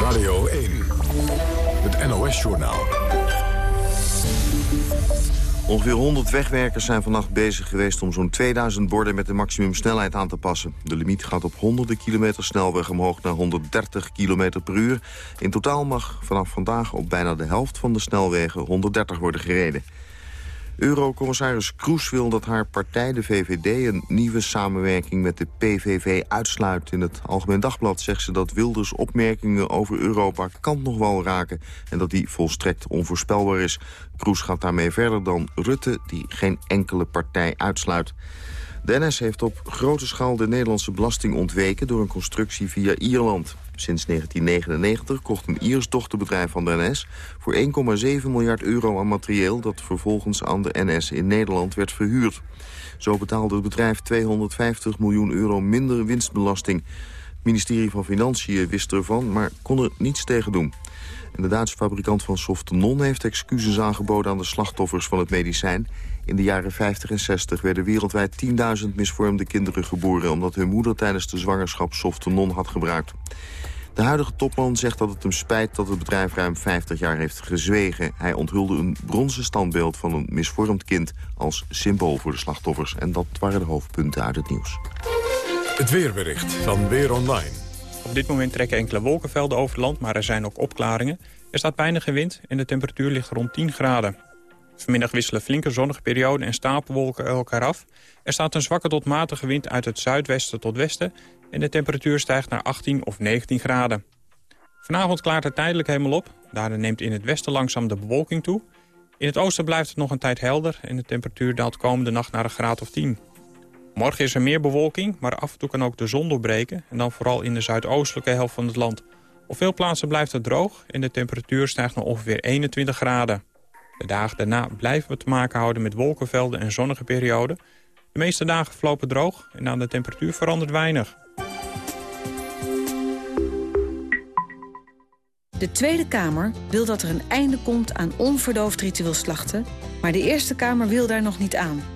Radio 1. Het NOS-journaal. Ongeveer 100 wegwerkers zijn vannacht bezig geweest om zo'n 2000 borden met de maximumsnelheid aan te passen. De limiet gaat op honderden kilometer snelweg omhoog naar 130 km per uur. In totaal mag vanaf vandaag op bijna de helft van de snelwegen 130 worden gereden. Eurocommissaris Kroes wil dat haar partij, de VVD... een nieuwe samenwerking met de PVV uitsluit. In het Algemeen Dagblad zegt ze dat Wilders opmerkingen over Europa... kant nog wel raken en dat die volstrekt onvoorspelbaar is. Kroes gaat daarmee verder dan Rutte, die geen enkele partij uitsluit. De NS heeft op grote schaal de Nederlandse belasting ontweken... door een constructie via Ierland. Sinds 1999 kocht een Iers dochterbedrijf van de NS... voor 1,7 miljard euro aan materieel... dat vervolgens aan de NS in Nederland werd verhuurd. Zo betaalde het bedrijf 250 miljoen euro minder winstbelasting. Het ministerie van Financiën wist ervan, maar kon er niets tegen doen. De Duitse fabrikant van Softenon heeft excuses aangeboden aan de slachtoffers van het medicijn. In de jaren 50 en 60 werden wereldwijd 10.000 misvormde kinderen geboren... omdat hun moeder tijdens de zwangerschap Softenon had gebruikt. De huidige topman zegt dat het hem spijt dat het bedrijf ruim 50 jaar heeft gezwegen. Hij onthulde een bronzen standbeeld van een misvormd kind als symbool voor de slachtoffers. En dat waren de hoofdpunten uit het nieuws. Het weerbericht van Weer Online. Op dit moment trekken enkele wolkenvelden over het land, maar er zijn ook opklaringen. Er staat weinig wind en de temperatuur ligt rond 10 graden. Vanmiddag wisselen flinke zonnige perioden en stapelwolken elkaar af. Er staat een zwakke tot matige wind uit het zuidwesten tot westen... en de temperatuur stijgt naar 18 of 19 graden. Vanavond klaart het tijdelijk helemaal op. Daarna neemt in het westen langzaam de bewolking toe. In het oosten blijft het nog een tijd helder... en de temperatuur daalt komende nacht naar een graad of 10. Morgen is er meer bewolking, maar af en toe kan ook de zon doorbreken... en dan vooral in de zuidoostelijke helft van het land. Op veel plaatsen blijft het droog en de temperatuur stijgt naar ongeveer 21 graden. De dagen daarna blijven we te maken houden met wolkenvelden en zonnige perioden. De meeste dagen verlopen droog en aan de temperatuur verandert weinig. De Tweede Kamer wil dat er een einde komt aan onverdoofd ritueel slachten... maar de Eerste Kamer wil daar nog niet aan.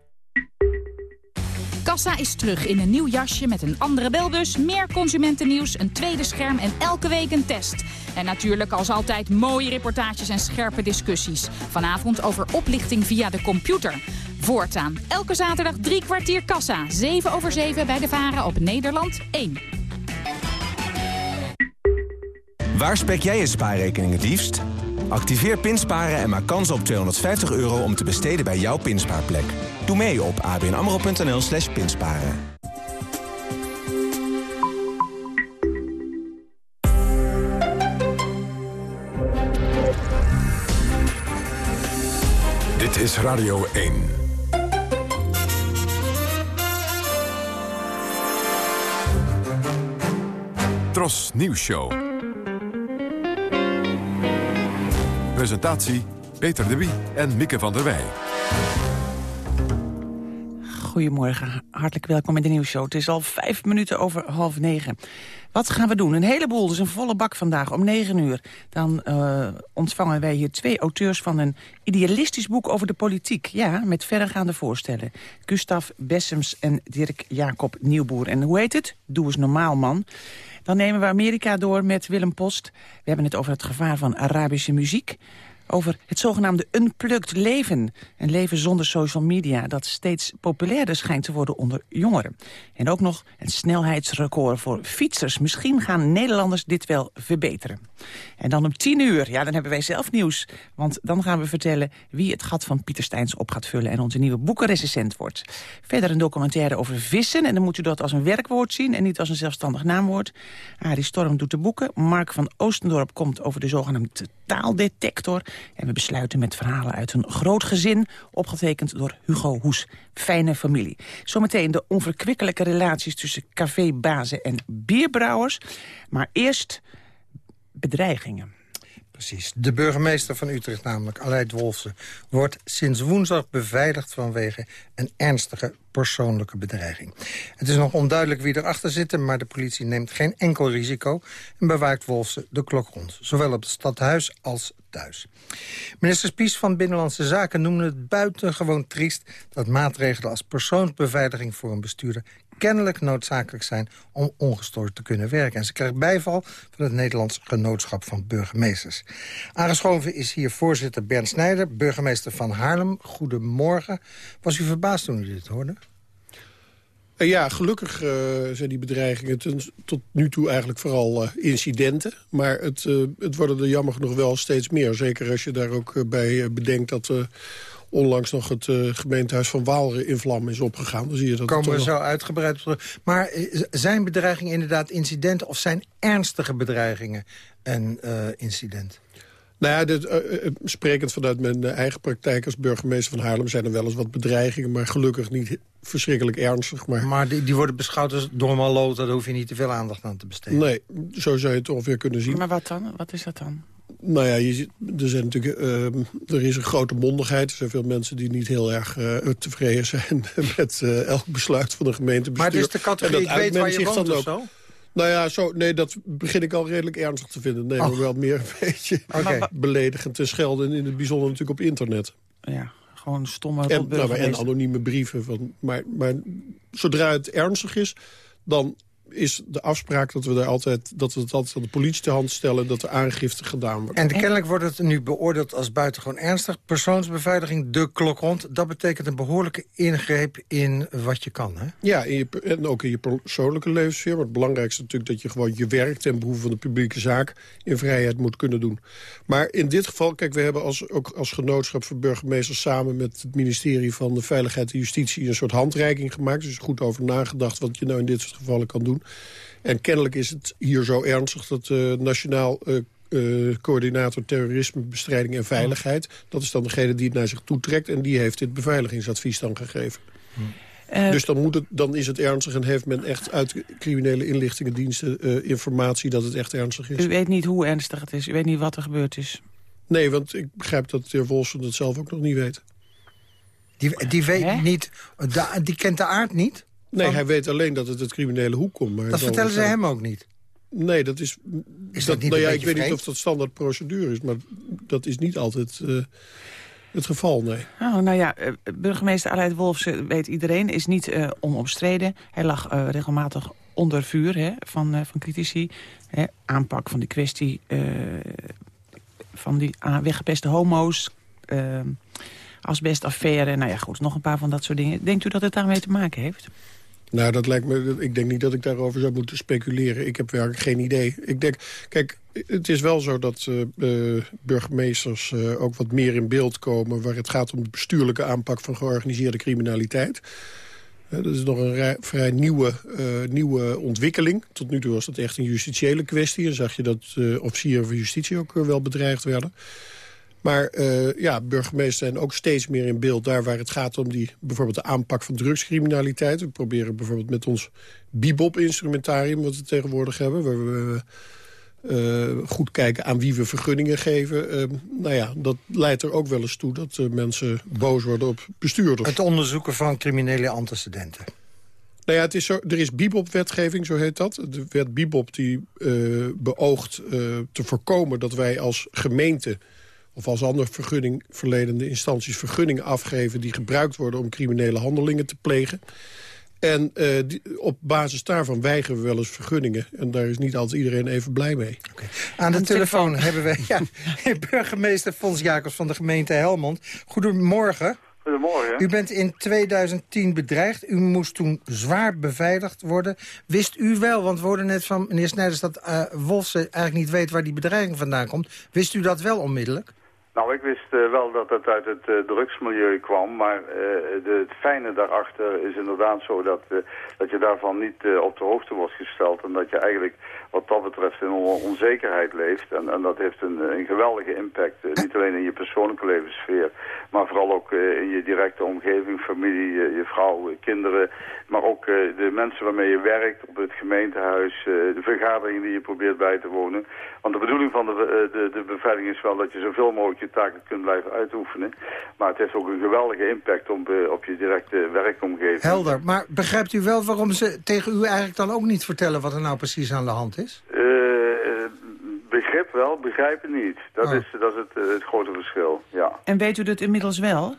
Kassa is terug in een nieuw jasje met een andere belbus, meer consumentennieuws, een tweede scherm en elke week een test. En natuurlijk als altijd mooie reportages en scherpe discussies. Vanavond over oplichting via de computer. Voortaan, elke zaterdag drie kwartier kassa. 7 over 7 bij de Varen op Nederland 1. Waar spek jij je spaarrekening het liefst? Activeer Pinsparen en maak kans op 250 euro om te besteden bij jouw pinspaarplek. Doe mee op abnamro.nl slash pinsparen. Dit is Radio 1. Tros Nieuws Show. Presentatie Peter de Wie en Mieke van der Wij. Goedemorgen, hartelijk welkom in de nieuwsshow. Het is al vijf minuten over half negen. Wat gaan we doen? Een heleboel, dus een volle bak vandaag om negen uur. Dan uh, ontvangen wij hier twee auteurs van een idealistisch boek over de politiek. Ja, met verregaande voorstellen. Gustav Bessems en Dirk Jacob Nieuwboer. En hoe heet het? Doe eens normaal, man. Dan nemen we Amerika door met Willem Post. We hebben het over het gevaar van Arabische muziek over het zogenaamde unplugged leven. Een leven zonder social media dat steeds populairder schijnt te worden onder jongeren. En ook nog een snelheidsrecord voor fietsers. Misschien gaan Nederlanders dit wel verbeteren. En dan om tien uur, ja, dan hebben wij zelf nieuws. Want dan gaan we vertellen wie het gat van Pieter Steins op gaat vullen... en onze nieuwe boekenrecensent wordt. Verder een documentaire over vissen. En dan moet u dat als een werkwoord zien en niet als een zelfstandig naamwoord. Arie Storm doet de boeken. Mark van Oostendorp komt over de zogenaamde taaldetector. En we besluiten met verhalen uit een groot gezin... opgetekend door Hugo Hoes. Fijne familie. Zometeen de onverkwikkelijke relaties tussen cafébazen en bierbrouwers. Maar eerst bedreigingen. Precies. De burgemeester van Utrecht, namelijk Aleid Wolfsen... wordt sinds woensdag beveiligd vanwege een ernstige persoonlijke bedreiging. Het is nog onduidelijk wie erachter zit... maar de politie neemt geen enkel risico... en bewaakt Wolfsen de klok rond. Zowel op het stadhuis als thuis. Minister Spies van Binnenlandse Zaken noemde het buitengewoon triest... dat maatregelen als persoonsbeveiliging voor een bestuurder kennelijk noodzakelijk zijn om ongestoord te kunnen werken. En ze krijgt bijval van het Nederlands Genootschap van Burgemeesters. Aangeschoven is hier voorzitter Bernd Snijder, burgemeester van Haarlem. Goedemorgen. Was u verbaasd toen u dit hoorde? Uh, ja, gelukkig uh, zijn die bedreigingen ten, tot nu toe eigenlijk vooral uh, incidenten. Maar het, het worden er jammer genoeg wel steeds meer. Zeker als je daar ook bij bedenkt dat onlangs nog het uh, gemeentehuis van Waalre in vlam is opgegaan. Dan zie je dat Komen we zo uitgebreid op terug. Maar uh, zijn bedreigingen inderdaad incidenten... of zijn ernstige bedreigingen een uh, incident? Nou ja, dit, sprekend vanuit mijn eigen praktijk als burgemeester van Haarlem... zijn er wel eens wat bedreigingen, maar gelukkig niet verschrikkelijk ernstig. Maar, maar die, die worden beschouwd als normaal daar hoef je niet te veel aandacht aan te besteden. Nee, zo zou je het ongeveer kunnen zien. Maar wat dan? Wat is dat dan? Nou ja, je, er, zijn natuurlijk, uh, er is een grote mondigheid. Er zijn veel mensen die niet heel erg uh, tevreden zijn... met uh, elk besluit van de gemeente. Maar het is de categorie, ik weet waar je woont of zo? Nou ja, zo, nee, dat begin ik al redelijk ernstig te vinden. Nee, maar wel meer een beetje okay. beledigend te schelden. In het bijzonder natuurlijk op internet. Ja, gewoon stomme en, nou, en anonieme brieven. Van, maar, maar zodra het ernstig is, dan is de afspraak dat we, daar altijd, dat we het altijd aan de politie te hand stellen... dat er aangifte gedaan wordt. En kennelijk wordt het nu beoordeeld als buitengewoon ernstig. Persoonsbeveiliging, de klok rond. Dat betekent een behoorlijke ingreep in wat je kan, hè? Ja, in je, en ook in je persoonlijke levenssfeer. Maar het belangrijkste is natuurlijk dat je gewoon je werk... ten behoeve van de publieke zaak in vrijheid moet kunnen doen. Maar in dit geval, kijk, we hebben als, ook als genootschap voor burgemeesters... samen met het ministerie van de Veiligheid en Justitie... een soort handreiking gemaakt. Dus goed over nagedacht wat je nou in dit soort gevallen kan doen. En kennelijk is het hier zo ernstig dat uh, Nationaal uh, uh, Coördinator Terrorismebestrijding en Veiligheid... dat is dan degene die het naar zich toetrekt... en die heeft dit beveiligingsadvies dan gegeven. dus dan, moet het, dan is het ernstig en heeft men echt uit criminele inlichtingendiensten informatie dat het echt ernstig is. U weet niet hoe ernstig het is, u weet niet wat er gebeurd is. Nee, want ik begrijp dat de heer Wolfson het zelf ook nog niet weet. Die, die weet niet, die kent de aard niet? Nee, hij weet alleen dat het het criminele hoek komt. Maar dat vertellen ze hem ook niet? Nee, dat is... is dat, niet nou ja, ik weet niet of dat standaard procedure is, maar dat is niet altijd uh, het geval, nee. Oh, nou ja, uh, burgemeester Aleid Wolfs weet iedereen, is niet uh, onomstreden. Hij lag regelmatig onder vuur hè, van, van critici. Hè, aanpak van die kwestie van die weggepeste homo's asbestaffaire. Nou ja, goed, nog een paar van dat soort dingen. Denkt u dat het daarmee te maken heeft? Nou, dat lijkt me. Ik denk niet dat ik daarover zou moeten speculeren. Ik heb werkelijk geen idee. Ik denk, kijk, het is wel zo dat uh, uh, burgemeesters uh, ook wat meer in beeld komen... waar het gaat om de bestuurlijke aanpak van georganiseerde criminaliteit. dat is nog een vrij nieuwe, nieuwe ontwikkeling. Tot nu toe was dat echt een justitiële kwestie. En zag je dat officieren van justitie ook wel bedreigd werden. Maar uh, ja, burgemeesters zijn ook steeds meer in beeld... daar waar het gaat om die, bijvoorbeeld de aanpak van drugscriminaliteit. We proberen bijvoorbeeld met ons bibop-instrumentarium... wat we tegenwoordig hebben... waar we uh, goed kijken aan wie we vergunningen geven. Uh, nou ja, dat leidt er ook wel eens toe dat mensen boos worden op bestuurders. Het onderzoeken van criminele antecedenten. Nou ja, het is zo, er is bibop-wetgeving, zo heet dat. De wet bibop die beoogt te voorkomen dat wij als gemeente of als andere vergunningverlenende instanties vergunningen afgeven... die gebruikt worden om criminele handelingen te plegen. En uh, die, op basis daarvan weigeren we wel eens vergunningen. En daar is niet altijd iedereen even blij mee. Okay. Aan de, Aan telefoon, telefoon hebben we ja, burgemeester Fons Jacobs van de gemeente Helmond. Goedemorgen. Goedemorgen. U bent in 2010 bedreigd. U moest toen zwaar beveiligd worden. Wist u wel, want we hoorden net van meneer Snijders... dat uh, Wolfse eigenlijk niet weet waar die bedreiging vandaan komt. Wist u dat wel onmiddellijk? Nou, ik wist uh, wel dat het uit het uh, drugsmilieu kwam, maar uh, de, het fijne daarachter is inderdaad zo dat, dat je daarvan niet op de hoogte wordt gesteld en dat je eigenlijk wat dat betreft in onzekerheid leeft. En, en dat heeft een, een geweldige impact, niet alleen in je persoonlijke levenssfeer, maar vooral ook in je directe omgeving, familie, je vrouw, kinderen, maar ook de mensen waarmee je werkt op het gemeentehuis, de vergaderingen die je probeert bij te wonen. Want de bedoeling van de, de, de beveiliging is wel dat je zoveel mogelijk je taken kunt blijven uitoefenen. Maar het heeft ook een geweldige impact op, uh, op je directe werkomgeving. Helder, maar begrijpt u wel waarom ze tegen u eigenlijk dan ook niet vertellen wat er nou precies aan de hand is? Uh, begrip wel, begrijpen niet. Dat, oh. is, dat is het, het grote verschil, ja. En weet u dat inmiddels wel?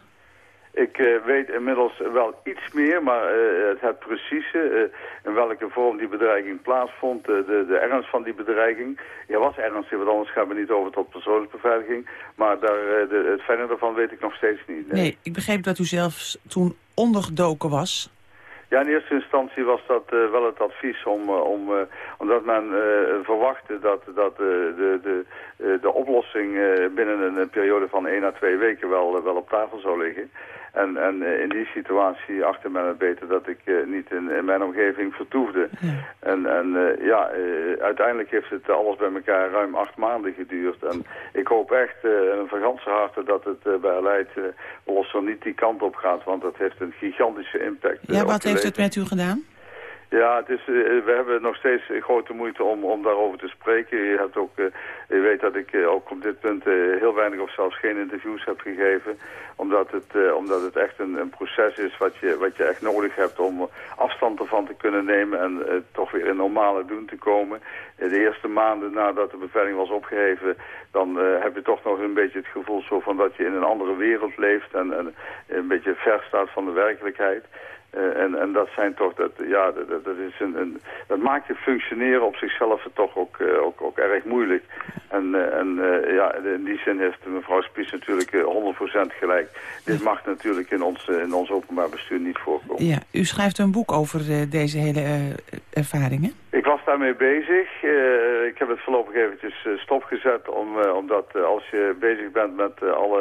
Ik uh, weet inmiddels wel iets meer, maar uh, het, het precieze, uh, in welke vorm die bedreiging plaatsvond, de, de ernst van die bedreiging. Ja, was ernstig, want anders gaan we niet over tot persoonlijke beveiliging. Maar daar, de, het fijne daarvan weet ik nog steeds niet. Nee, nee ik begreep dat u zelfs toen ondergedoken was. Ja, in eerste instantie was dat uh, wel het advies om, uh, om uh, omdat men verwachtte dat, dat de, de, de oplossing binnen een periode van één à twee weken wel, wel op tafel zou liggen. En, en in die situatie achter men het beter dat ik niet in, in, mijn omgeving vertoefde. Ja. En, en ja, uiteindelijk heeft het alles bij elkaar ruim acht maanden geduurd. En ik hoop echt van ganse harte dat het bij Aleid uh, niet die kant op gaat. Want dat heeft een gigantische impact. Ja, wat heeft het met u gedaan? Ja, het is, uh, we hebben nog steeds grote moeite om, om daarover te spreken. Je, hebt ook, uh, je weet dat ik uh, ook op dit punt heel weinig of zelfs geen interviews heb gegeven. Omdat het, omdat het echt een, een, proces is wat je, wat je echt nodig hebt om afstand ervan te kunnen nemen en toch weer in normale doen te komen. de eerste maanden nadat de beveiliging was opgeheven, dan heb je toch nog een beetje het gevoel zo van dat je in een andere wereld leeft en, en een beetje ver staat van de werkelijkheid. Uh, en, en dat zijn toch, dat, ja, dat, dat, is een, een, dat maakt je functioneren op zichzelf toch ook, uh, ook, ook erg moeilijk. En, uh, en ja, in die zin heeft mevrouw Spies natuurlijk 100% gelijk. Dit mag natuurlijk in ons, in ons openbaar bestuur niet voorkomen. Ja, u schrijft een boek over deze hele ervaringen. Ik was daarmee bezig. ik heb het voorlopig eventjes stopgezet, om, omdat als je bezig bent met alle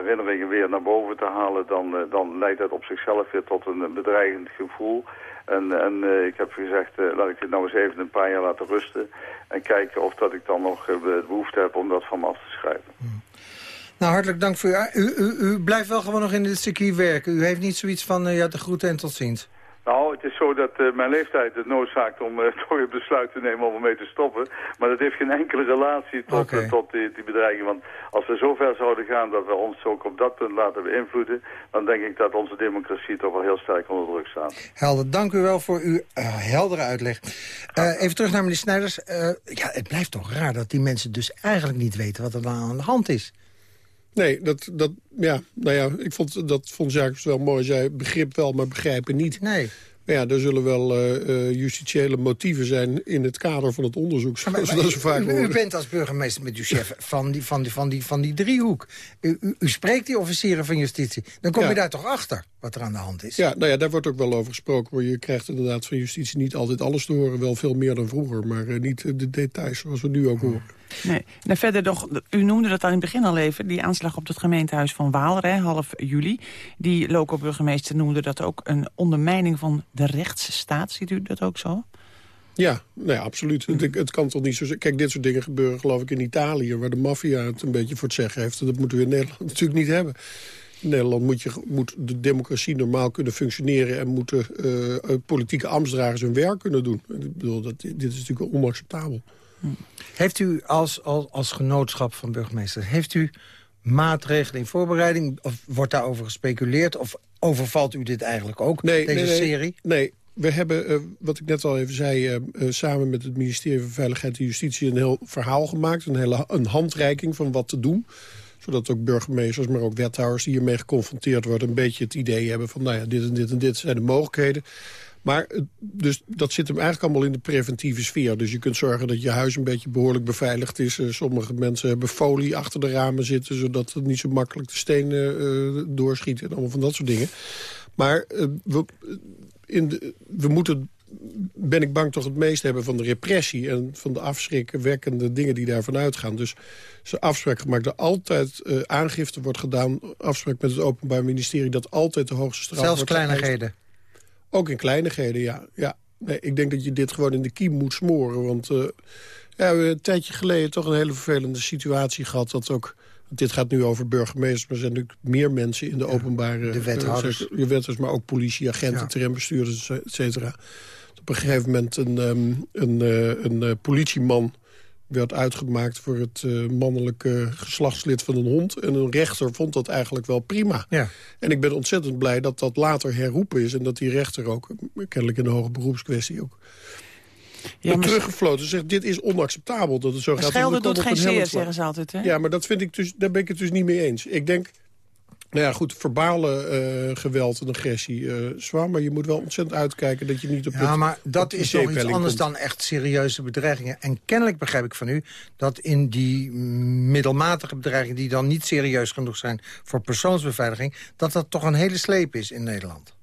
herinneringen weer naar boven te halen, dan, dan leidt dat op zichzelf weer tot een bedreigend gevoel. En, en uh, ik heb gezegd, uh, laat ik dit nou eens even een paar jaar laten rusten. En kijken of dat ik dan nog uh, behoefte heb om dat van me af te schrijven. Hmm. Nou, hartelijk dank voor u. U, u. u, blijft wel gewoon nog in dit circuit werken. U heeft niet zoiets van, ja, de groeten en tot ziens. Nou, het is zo dat uh, mijn leeftijd het noodzaakt om uh, toch het besluit te nemen om ermee te stoppen. Maar dat heeft geen enkele relatie tot, okay. uh, tot die, die, bedreiging. Want als we zo ver zouden gaan dat we ons ook op dat punt laten beïnvloeden... dan denk ik dat onze democratie toch wel heel sterk onder druk staat. Helder, dank u wel voor uw heldere uitleg. even terug naar meneer Snijders. ja, het blijft toch raar dat die mensen dus eigenlijk niet weten wat er dan aan de hand is. Nee, dat, dat, ja, nou ja, ik vond dat vond Jacobs wel mooi. Zij begrip wel, maar begrijpen niet. Nee. Maar ja, er zullen wel eh, eh, justitiële motieven zijn in het kader van het onderzoek. Zoals Maar- dat zo vaak u, bent als burgemeester met uw chef van die, van die, van die, van die driehoek. U, u, u spreekt die officieren van justitie. Dan kom Ja. je daar toch achter wat er aan de hand is? Ja, nou ja, daar wordt ook wel over gesproken. Maar je krijgt inderdaad van justitie niet altijd alles te horen. Wel veel meer dan vroeger, maar eh, niet de details zoals we nu ook horen. Nee. Nou, verder nog, u noemde dat al in het begin al even... die aanslag op het gemeentehuis van Waalre, half juli. Die loco-burgemeester noemde dat ook een ondermijning van de rechtsstaat. Ziet u dat ook zo? Ja, nee, absoluut. Het, kan toch niet zo zijn. Kijk, dit soort dingen gebeuren geloof ik in Italië... waar de maffia het een beetje voor het zeggen heeft. En dat moeten we in Nederland natuurlijk niet hebben. In Nederland moet, je, moet de democratie normaal kunnen functioneren... en moeten eh, politieke ambtsdragers hun werk kunnen doen. Ik bedoel, dat, dit is natuurlijk onacceptabel. Heeft u als, als, als genootschap van burgemeesters... heeft u maatregelen in voorbereiding? Of wordt daarover gespeculeerd? Of overvalt u dit eigenlijk ook, Nee, deze nee, nee, serie? Nee, we hebben, eh, wat ik net al even zei... eh, eh, samen met het ministerie van Veiligheid en Justitie... een heel verhaal gemaakt, een, hele, een handreiking van wat te doen zodat ook burgemeesters, maar ook wethouders die hiermee geconfronteerd worden... een beetje het idee hebben van, nou ja, dit en dit en dit zijn de mogelijkheden. Maar eh, dus, dat zit hem eigenlijk allemaal in de preventieve sfeer. Dus je kunt zorgen dat je huis een beetje behoorlijk beveiligd is. Eh, Sommige mensen hebben folie achter de ramen zitten... zodat het niet zo makkelijk de stenen eh, doorschieten en allemaal van dat soort dingen. Maar we, in de, we moeten, ben ik bang, toch het meest hebben van de repressie... en van de afschrikwekkende dingen die daarvan uitgaan. Dus ze afspraak gemaakt dat altijd aangifte wordt gedaan... afspraak met het Openbaar Ministerie dat altijd de hoogste straf Zelfs wordt kleinigheden. Ook in kleinigheden, ja. ja. Nee, ik denk dat je dit gewoon in de kiem moet smoren. Want eh, ja, we hebben een tijdje geleden toch een hele vervelende situatie gehad... dat ook, dit gaat nu over burgemeesters... maar er zijn natuurlijk meer mensen in de openbare... de wethouders. eh, de wethouders, maar ook politieagenten, Ja. trambestuurders, et cetera. Op een gegeven moment een, ehm, een, eh, een eh, politieman werd uitgemaakt voor het eh, mannelijke geslachtslid van een hond. En een rechter vond dat eigenlijk wel prima. Ja. En ik ben ontzettend blij dat dat later herroepen is... en dat die rechter ook, eh, kennelijk in de hoge beroepskwestie ook... Ja, maar- teruggefloten zegt, dit is onacceptabel dat het zo gaat. Schelden doet geen zeer, zeggen ze altijd. Hè? Ja, maar dat vind ik dus, daar ben ik het dus niet mee eens. Ik denk, nou ja, goed, verbale eh, geweld en agressie, eh zwaar... maar je moet wel ontzettend uitkijken dat je niet op Ja, het- maar dat is toch iets anders komt. dan echt serieuze bedreigingen. En kennelijk begrijp ik van u dat in die middelmatige bedreigingen... die dan niet serieus genoeg zijn voor persoonsbeveiliging... dat dat toch een hele sleep is in Nederland.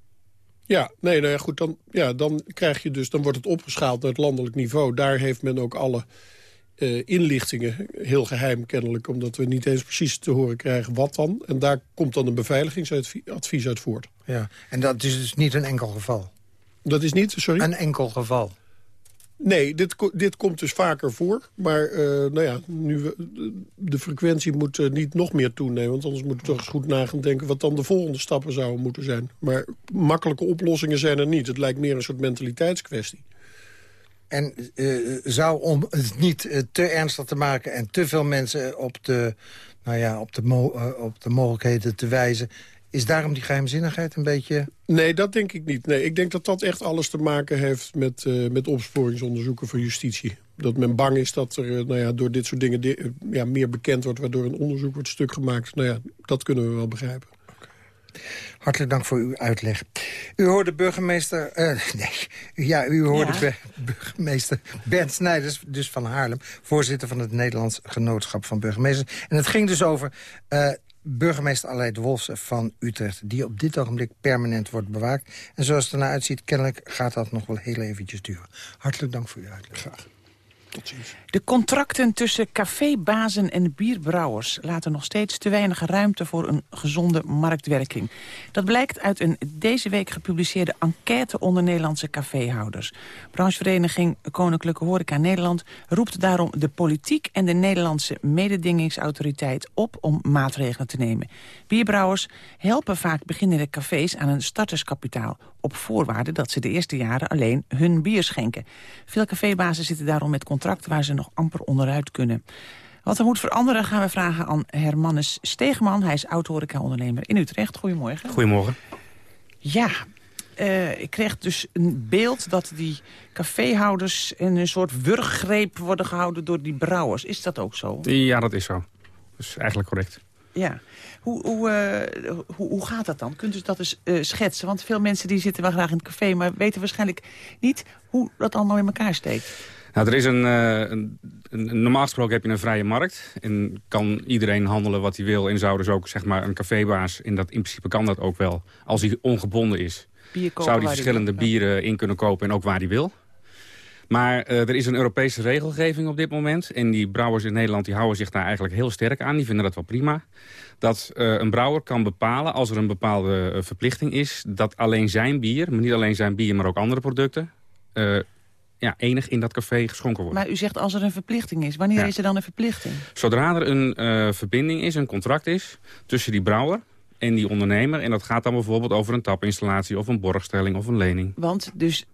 Ja, nee, nou ja, goed, dan, ja, dan krijg je dus, dan wordt het opgeschaald naar het landelijk niveau. Daar heeft men ook alle eh, inlichtingen, heel geheim kennelijk... omdat we niet eens precies te horen krijgen wat dan. En daar komt dan een beveiligingsadvies uit voort. Ja. En dat is dus niet een enkel geval. Dat is niet, sorry? Een enkel geval. Nee, dit, dit komt dus vaker voor. Maar eh, nou ja, nu we, de- frequentie moet eh, niet nog meer toenemen. Want anders moeten we toch eens goed na gaan denken... wat dan de volgende stappen zouden moeten zijn. Maar makkelijke oplossingen zijn er niet. Het lijkt meer een soort mentaliteitskwestie. En eh, zou om het niet eh, te ernstig te maken... en te veel mensen op de, nou ja, op de, eh, op de mogelijkheden te wijzen... is daarom die geheimzinnigheid een beetje... Nee, dat denk ik niet. Nee, ik denk dat dat echt alles te maken heeft met, met opsporingsonderzoeken van justitie. Dat men bang is dat er nou ja, door dit soort dingen di- ja, meer bekend wordt... waardoor een onderzoek wordt stuk gemaakt. Nou ja, dat kunnen we wel begrijpen. Hartelijk dank voor uw uitleg. U hoorde burgemeester... eh, nee, ja, u hoorde Ja. burgemeester Bernd Snijders, dus van Haarlem... voorzitter van het Nederlands Genootschap van Burgemeesters. En het ging dus over eh, burgemeester Aleid Wolfsen van Utrecht... die op dit ogenblik permanent wordt bewaakt. En zoals het ernaar uitziet, kennelijk gaat dat nog wel heel eventjes duren. Hartelijk dank voor uw uitleg. Graag. De contracten tussen cafébazen en bierbrouwers laten nog steeds te weinig ruimte voor een gezonde marktwerking. Dat blijkt uit een deze week gepubliceerde enquête onder Nederlandse caféhouders. Branchevereniging Koninklijke Horeca Nederland roept daarom de politiek en de Nederlandse mededingingsautoriteit op om maatregelen te nemen. Bierbrouwers helpen vaak beginnende cafés aan een starterskapitaal op voorwaarde dat ze de eerste jaren alleen hun bier schenken. Veel cafébazen zitten daarom met contracten waar ze nog amper onderuit kunnen. Wat er moet veranderen gaan we vragen aan Hermannes Steegman. Hij is oud-horeca-ondernemer in Utrecht. Goedemorgen. Goedemorgen. Ja, eh, ik kreeg dus een beeld dat die caféhouders... in een soort wurggreep worden gehouden door die brouwers. Is dat ook zo? Ja, dat is zo. Dat is eigenlijk correct. Ja. Hoe, hoe, eh, hoe, hoe gaat dat dan? Kunt u dat eens eh, schetsen? Want veel mensen die zitten wel graag in het café... maar weten waarschijnlijk niet hoe dat allemaal in elkaar steekt. Nou, er is een, eh, een, een- normaal gesproken heb je een vrije markt. En kan iedereen handelen wat hij wil. En zou dus ook zeg maar, een cafébaas, in, dat, in principe kan dat ook wel. Als hij ongebonden is, zou hij verschillende bieren in kunnen kopen. En ook waar hij wil. Maar eh, er is een Europese regelgeving op dit moment. En die brouwers in Nederland die houden zich daar eigenlijk heel sterk aan. Die vinden dat wel prima. Dat eh, een brouwer kan bepalen, als er een bepaalde eh, verplichting is... dat alleen zijn bier, maar niet alleen zijn bier, maar ook andere producten... ja, enig in dat café geschonken wordt. Maar u zegt als er een verplichting is. Wanneer Ja. is er dan een verplichting? Zodra er een verbinding is, een contract is... tussen die brouwer en die ondernemer... en dat gaat dan bijvoorbeeld over een tapinstallatie... of een borgstelling of een lening. Want dus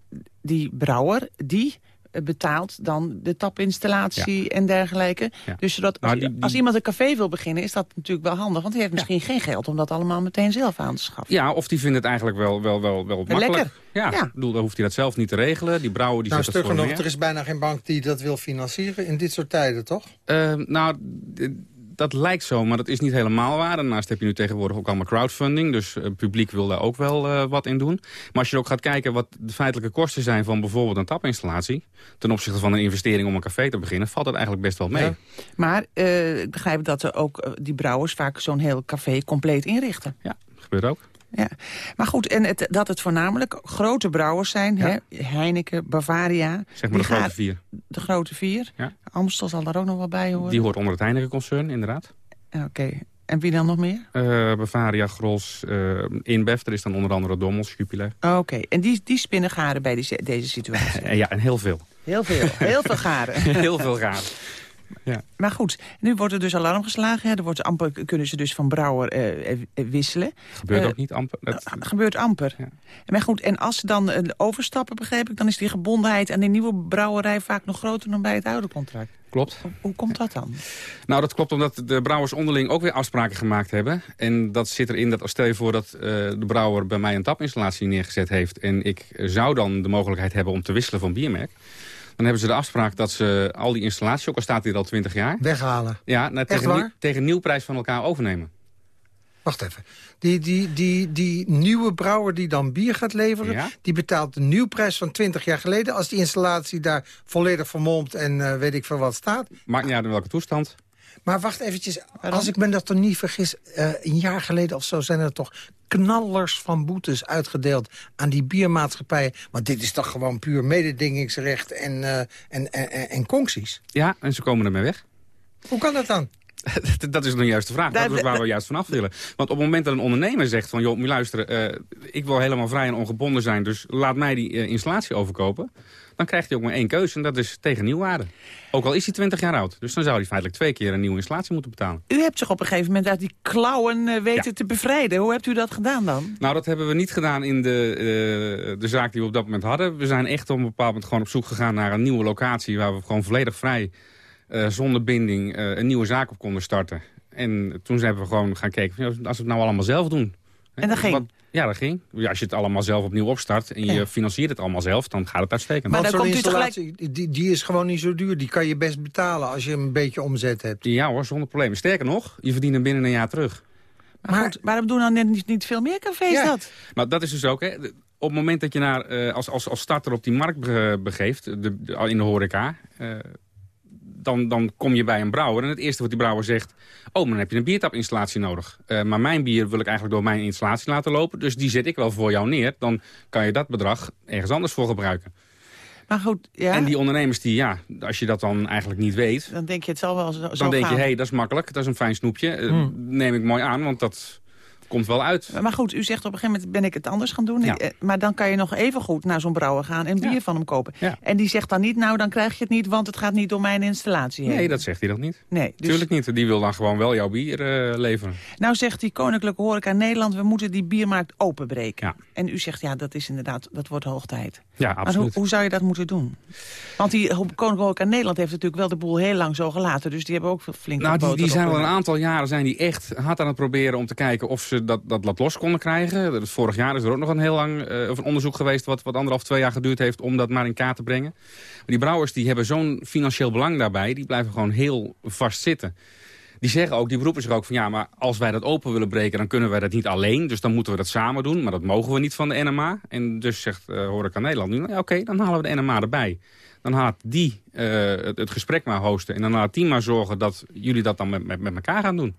die brouwer, die eh, betaalt dan de tapinstallatie en dergelijke. Ja. Dus zodat als, Nou, die- die- als iemand een café wil beginnen, is dat natuurlijk wel handig. Want die heeft misschien geen geld om dat allemaal meteen zelf aan te schaffen. Ja, of die vindt het eigenlijk wel, wel, wel, wel makkelijk. lekker. Ja, Ja. Ik bedoel, dan hoeft hij dat zelf niet te regelen. Die brouwer die nou, zet het sterker voor nog, er is bijna geen bank die dat wil financieren in dit soort tijden, toch? Eh, nou, dat lijkt zo, maar dat is niet helemaal waar. Daarnaast heb je nu tegenwoordig ook allemaal crowdfunding. Dus het publiek wil daar ook wel eh, wat in doen. Maar als je ook gaat kijken wat de feitelijke kosten zijn... van bijvoorbeeld een tapinstallatie... ten opzichte van een investering om een café te beginnen... valt dat eigenlijk best wel mee. Ja. Maar eh, ik begrijp dat er ook eh, die brouwers vaak zo'n heel café compleet inrichten. Ja, gebeurt ook. Ja. Maar goed, en het, dat het voornamelijk grote brouwers zijn. Ja. Hè? Heineken, Bavaria. Zeg maar de grote vier. De grote vier. Ja. Amstel zal daar ook nog wel bij horen. Die hoort onder het Heineken-concern, inderdaad. Oké. En wie dan nog meer? Eh, Bavaria, Gros, eh InBev. Er is dan onder andere Dommels, Jupiler. Oké, en die, die spinnen garen bij die, deze situatie? Ja, en heel veel. Heel veel, heel veel garen. heel veel garen. Ja. Maar goed, nu wordt er dus alarm geslagen. Hè. Er wordt amper, kunnen ze dus van brouwer eh, eh, wisselen. Gebeurt Eh, ook niet amper. Dat- gebeurt amper. Maar goed, en als ze dan overstappen, begreep ik... dan is die gebondenheid aan die nieuwe brouwerij vaak nog groter dan bij het oude contract. Klopt. Hoe komt dat dan? Nou, dat klopt omdat de brouwers onderling ook weer afspraken gemaakt hebben. En dat zit erin dat, stel je voor dat de brouwer bij mij een tapinstallatie neergezet heeft... en ik zou dan de mogelijkheid hebben om te wisselen van biermerk... dan hebben ze de afspraak dat ze al die installatie, ook al staat die er al 20 jaar... Weghalen. Ja, nou, tegen, nieuw- tegen nieuwprijs van elkaar overnemen. Wacht even. Die, die, die, die nieuwe brouwer die dan bier gaat leveren... Ja. die betaalt de nieuwprijs van 20 jaar geleden... als die installatie daar volledig vermomd en eh, weet ik veel wat staat. Maakt niet uit in welke toestand. Maar wacht eventjes, als ik me dat er niet vergis... eh, een jaar geleden of zo zijn er toch knallers van boetes uitgedeeld... aan die biermaatschappijen. Want dit is toch gewoon puur mededingingsrecht en, eh en, en, en, en concties. Ja, en ze komen ermee weg. Hoe kan dat dan? dat is nog juist de vraag. Dat is waar we juist vanaf willen. Want op het moment dat een ondernemer zegt van... joh, moet je luisteren, eh, ik wil helemaal vrij en ongebonden zijn... dus laat mij die installatie overkopen... dan krijgt hij ook maar één keuze en dat is tegen nieuwwaarde. Ook al is hij 20 jaar oud. Dus dan zou hij feitelijk twee keer een nieuwe installatie moeten betalen. U hebt zich op een gegeven moment uit die klauwen eh, weten te bevrijden. Hoe hebt u dat gedaan dan? Nou, dat hebben we niet gedaan in de, eh, de zaak die we op dat moment hadden. We zijn echt op een bepaald moment gewoon op zoek gegaan naar een nieuwe locatie... waar we gewoon volledig vrij, eh, zonder binding, een nieuwe zaak op konden starten. En toen zijn we gewoon gaan kijken, als we het nou allemaal zelf doen. En dat ging? wat- ja, dat ging. Ja, als je het allemaal zelf opnieuw opstart en je Ja. financiert het allemaal zelf... dan gaat het uitstekend. Want zo'n installatie, die, die is gewoon niet zo duur. Die kan je best betalen als je een beetje omzet hebt. Ja hoor, zonder probleem. Sterker nog, je verdient hem binnen een jaar terug. Maar, goed, waarom doen dan net niet, niet veel meer cafés dat? Maar dat is dus ook, hè. Op het moment dat je naar, eh, als, als, als starter op die markt be- begeeft, de, de- in de horeca... eh, dan, dan kom je bij een brouwer en het eerste wat die brouwer zegt... oh, dan heb je een biertapinstallatie nodig. Eh, maar mijn bier wil ik eigenlijk door mijn installatie laten lopen... dus die zet ik wel voor jou neer. Dan kan je dat bedrag ergens anders voor gebruiken. Maar goed, ja, En die ondernemers, die, ja, als je dat dan eigenlijk niet weet... dan denk je het zal wel zo, dan denk je, hé, hey, dat is makkelijk, dat is een fijn snoepje. Eh, Hmm. Neem ik mooi aan, want dat komt wel uit. Maar goed, u zegt op een gegeven moment ben ik het anders gaan doen. Ja. Eh, Maar dan kan je nog even goed naar zo'n brouwer gaan en bier van hem kopen. Ja. En die zegt dan niet, nou dan krijg je het niet, want het gaat niet door mijn installatie heen. Nee, dat zegt hij nog niet. Nee, dus- Tuurlijk niet. Die wil dan gewoon wel jouw bier eh, leveren. Nou zegt die Koninklijke Horeca Nederland, we moeten die biermarkt openbreken. En u zegt, ja, dat is inderdaad, dat wordt hoog tijd. Ja, Maar hoe, absoluut. hoe zou je dat moeten doen? Want die Koninklijke Horeca Nederland heeft natuurlijk wel de boel heel lang zo gelaten. Dus die hebben ook flink Nou, die, die zijn al een aantal jaren zijn die echt hard aan het proberen om te kijken of ze dat, dat, los konden krijgen. Vorig jaar is er ook nog een heel lang eh, of een onderzoek geweest wat, wat anderhalf, twee jaar geduurd heeft om dat maar in kaart te brengen. Maar die brouwers die hebben zo'n financieel belang daarbij, die blijven gewoon heel vast zitten. die zeggen ook, die beroepen zich ook van... ja, maar als wij dat open willen breken, dan kunnen wij dat niet alleen. Dus dan moeten we dat samen doen. Maar dat mogen we niet van de NMA. En dus zegt uh, Horeca Nederland nu... ja, oké, dan halen we de NMA erbij. Dan gaat die uh, het, het, gesprek maar hosten. En dan laat die maar zorgen dat jullie dat dan met, met, met elkaar gaan doen.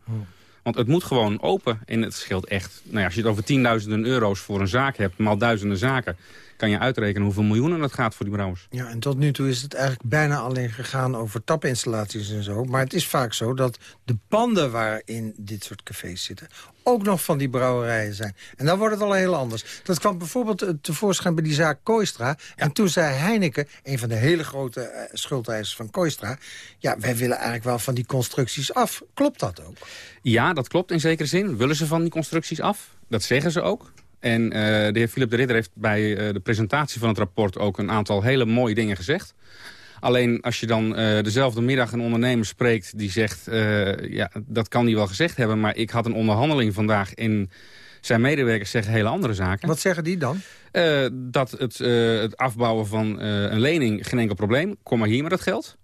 Want het moet gewoon open. En het scheelt echt... Nou ja, als je het over tienduizenden euro's voor een zaak hebt... maal duizenden zaken kan je uitrekenen hoeveel miljoenen dat gaat voor die brouwers. Ja, en tot nu toe is het eigenlijk bijna alleen gegaan over tapinstallaties en zo. Maar het is vaak zo dat de panden waarin dit soort cafés zitten... ook nog van die brouwerijen zijn. En dan wordt het al heel anders. Dat kwam bijvoorbeeld eh, tevoorschijn bij die zaak Koistra. En toen zei Heineken, een van de hele grote uh, schuldeisers van Koistra... ja, wij willen eigenlijk wel van die constructies af. Klopt dat ook? Ja, dat klopt in zekere zin. Willen ze van die constructies af? Dat zeggen ze ook. En uh, de heer Philip de Ridder heeft bij uh, de presentatie van het rapport... ook een aantal hele mooie dingen gezegd. Alleen als je dan uh, dezelfde middag een ondernemer spreekt... die zegt, ja, dat kan hij wel gezegd hebben... maar ik had een onderhandeling vandaag en zijn medewerkers zeggen hele andere zaken. Wat zeggen die dan? dat het, het afbouwen van een lening geen enkel probleem. Kom maar hier met dat geld.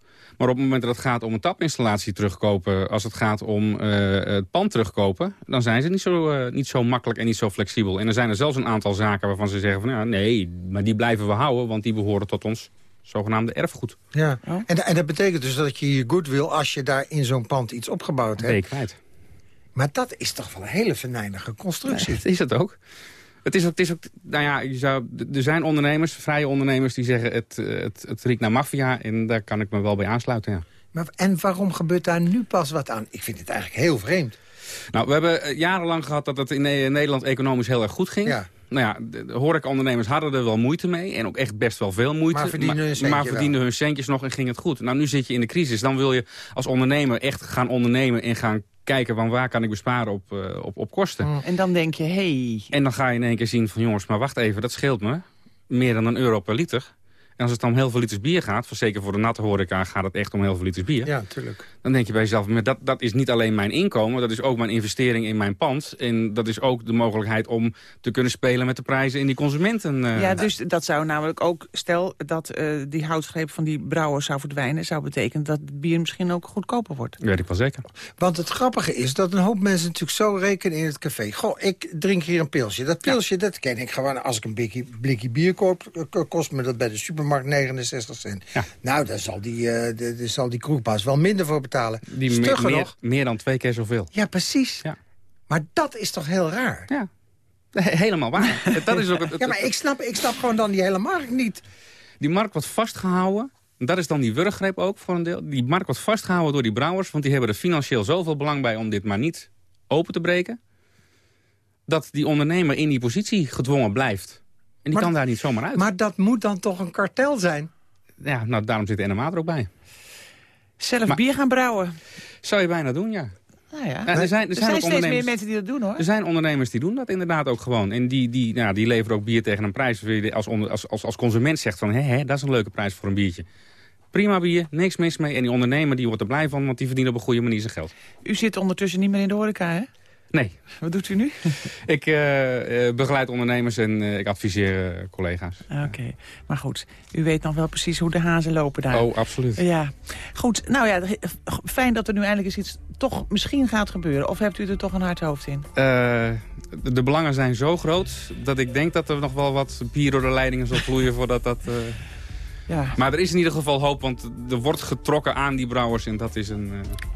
Maar op het moment dat het gaat om een tapinstallatie terugkopen... als het gaat om uh, het pand terugkopen... dan zijn ze niet zo, uh, niet zo makkelijk en niet zo flexibel. En er zijn er zelfs een aantal zaken waarvan ze zeggen van... Ja, nee, maar die blijven we houden, want die behoren tot ons zogenaamde erfgoed. Ja, oh. en, en dat betekent dus dat je je goed wil... als je daar in zo'n pand iets opgebouwd hebt. Kwijt. Maar dat is toch wel een hele venijnige constructie. Ja, is het ook. Het is ook, het is ook nou ja, je zou, er zijn ondernemers, vrije ondernemers, die zeggen het, het, het riekt naar maffia. En daar kan ik me wel bij aansluiten, ja. Maar, en waarom gebeurt daar nu pas wat aan? Ik vind het eigenlijk heel vreemd. Nou, we hebben jarenlang gehad dat het in Nederland economisch heel erg goed ging. Ja. Nou ja, de horecaondernemers hadden er wel moeite mee. En ook echt best wel veel moeite. Maar verdienden, hun, maar verdienden hun centjes nog en ging het goed. Nou, nu zit je in de crisis. Dan wil je als ondernemer echt gaan ondernemen en gaan kijken van waar kan ik besparen op, uh, op, op kosten. Mm. En dan denk je, hey. En dan ga je in één keer zien van jongens, maar wacht even, dat scheelt me. Meer dan een euro per liter. En als het dan om heel veel liters bier gaat, voor zeker voor de natte horeca gaat het echt om heel veel liters bier. Ja, tuurlijk. Dan denk je bij jezelf, maar dat, dat is niet alleen mijn inkomen, dat is ook mijn investering in mijn pand. En dat is ook de mogelijkheid om te kunnen spelen met de prijzen in die consumenten. Uh. Ja, dus dat zou namelijk ook, stel dat uh, die houtgreep van die brouwer zou verdwijnen, zou betekenen dat het bier misschien ook goedkoper wordt. Weet ik wel zeker. Want het grappige is dat een hoop mensen natuurlijk zo rekenen in het café. Goh, ik drink hier een pilsje. Dat pilsje, ja. dat ken ik gewoon. Als ik een blikje, blikje bier koop, kost me dat bij de supermarkt 69 cent. Ja. Nou, daar zal die, uh, de, de, zal die kroegbaas wel minder voor betalen. Die Stugger meer, nog. meer dan twee keer zoveel. Ja, precies. Ja. Maar dat is toch heel raar? Ja, helemaal waar. dat is ook het, het, ja, maar ik snap, ik snap gewoon dan die hele markt niet. Die markt wordt vastgehouden. Dat is dan die wurggreep ook voor een deel. Die markt wordt vastgehouden door die brouwers... want die hebben er financieel zoveel belang bij om dit maar niet open te breken... dat die ondernemer in die positie gedwongen blijft. En die maar, kan daar niet zomaar uit. Maar dat moet dan toch een kartel zijn? Ja, nou daarom zit de NMA er ook bij. Zelf maar, bier gaan brouwen? Zou je bijna doen, ja. Nou ja, er zijn, er er zijn, steeds meer mensen die dat doen, hoor. Er zijn ondernemers die doen dat inderdaad ook gewoon. En die, die, nou, die leveren ook bier tegen een prijs... je als, als, als, als consument zegt van... Hé, hé, dat is een leuke prijs voor een biertje. Prima bier, niks mis mee. En die ondernemer die wordt er blij van... want die verdient op een goede manier zijn geld. U zit ondertussen niet meer in de horeca, hè? Nee. Wat doet u nu? ik uh, uh, begeleid ondernemers en uh, ik adviseer collega's. Oké, okay. maar goed. U weet nog wel precies hoe de hazen lopen daar. Oh, absoluut. Ja. Goed, nou ja, fijn dat er nu eindelijk eens iets toch misschien gaat gebeuren. Of hebt u er toch een hard hoofd in? de, de belangen zijn zo groot dat ik denk dat er nog wel wat bier door de leidingen zal vloeien voordat dat... Ja. Maar er is in ieder geval hoop, want er wordt getrokken aan die brouwers... en dat is een,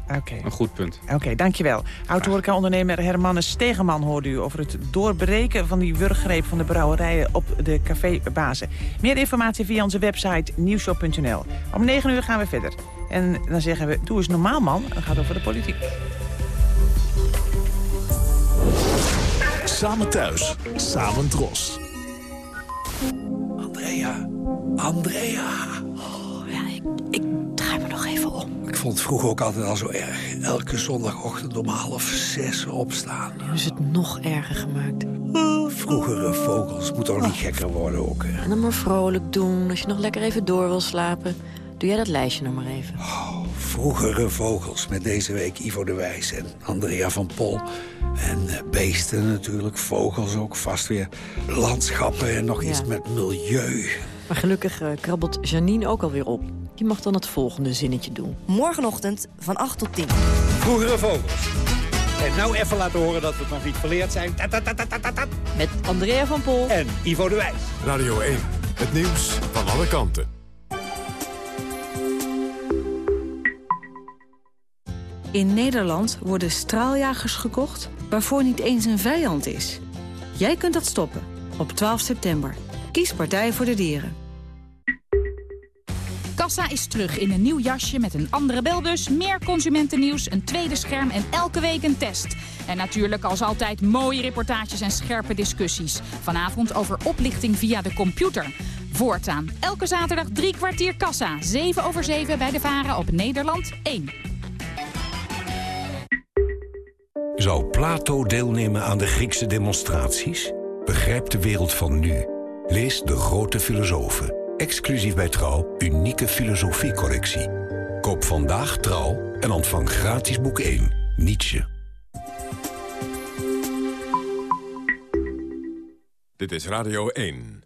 uh, okay. een goed punt. Oké, okay, dankjewel. Oud-horeca-ondernemer Hermanne Stegeman hoorde u... over het doorbreken van die wurggreep van de brouwerijen op de cafébazen. Meer informatie via onze website nieuwshop.nl. Om 9 uur gaan we verder. En dan zeggen we, doe eens normaal man, het gaat over de politiek. Samen thuis, samen dros. Andrea. Oh, ja, ik, ik draai me nog even om. Ik vond het vroeger ook altijd al zo erg. Elke zondagochtend om half zes opstaan. Nu is het nog erger gemaakt. Vroegere vogels moeten ook niet gekker worden ook. Hè. En dan maar vrolijk doen. Als je nog lekker even door wil slapen. Doe jij dat lijstje nog maar even. Oh, vroegere vogels met deze week Ivo de Wijs en Andrea van Pol. En uh, beesten natuurlijk, vogels ook vast weer. Landschappen en nog ja. iets met milieu. Maar gelukkig uh, krabbelt Janine ook alweer op. Je mag dan het volgende zinnetje doen. Morgenochtend van 8 tot 10. Vroegere vogels. En nou even laten horen dat we het nog niet verleerd zijn. Ta -ta -ta Met Andrea van Pol. En Ivo de Wijs. Radio 1. Het nieuws van alle kanten. In Nederland worden straaljagers gekocht waarvoor niet eens een vijand is. Jij kunt dat stoppen op 12 september. Kies Partij voor de Dieren. Kassa is terug in een nieuw jasje met een andere belbus, meer consumentennieuws, een tweede scherm en elke week een test. En natuurlijk als altijd mooie reportages en scherpe discussies. Vanavond over oplichting via de computer. Voortaan, elke zaterdag drie kwartier kassa. 7 over 7 bij de Varen op Nederland 1. Zou Plato deelnemen aan de Griekse demonstraties? Begrijp de wereld van nu. Lees De Grote Filosofen. Exclusief bij Trouw, unieke filosofiecorrectie. Koop vandaag Trouw en ontvang gratis boek 1, Nietzsche. Dit is Radio 1.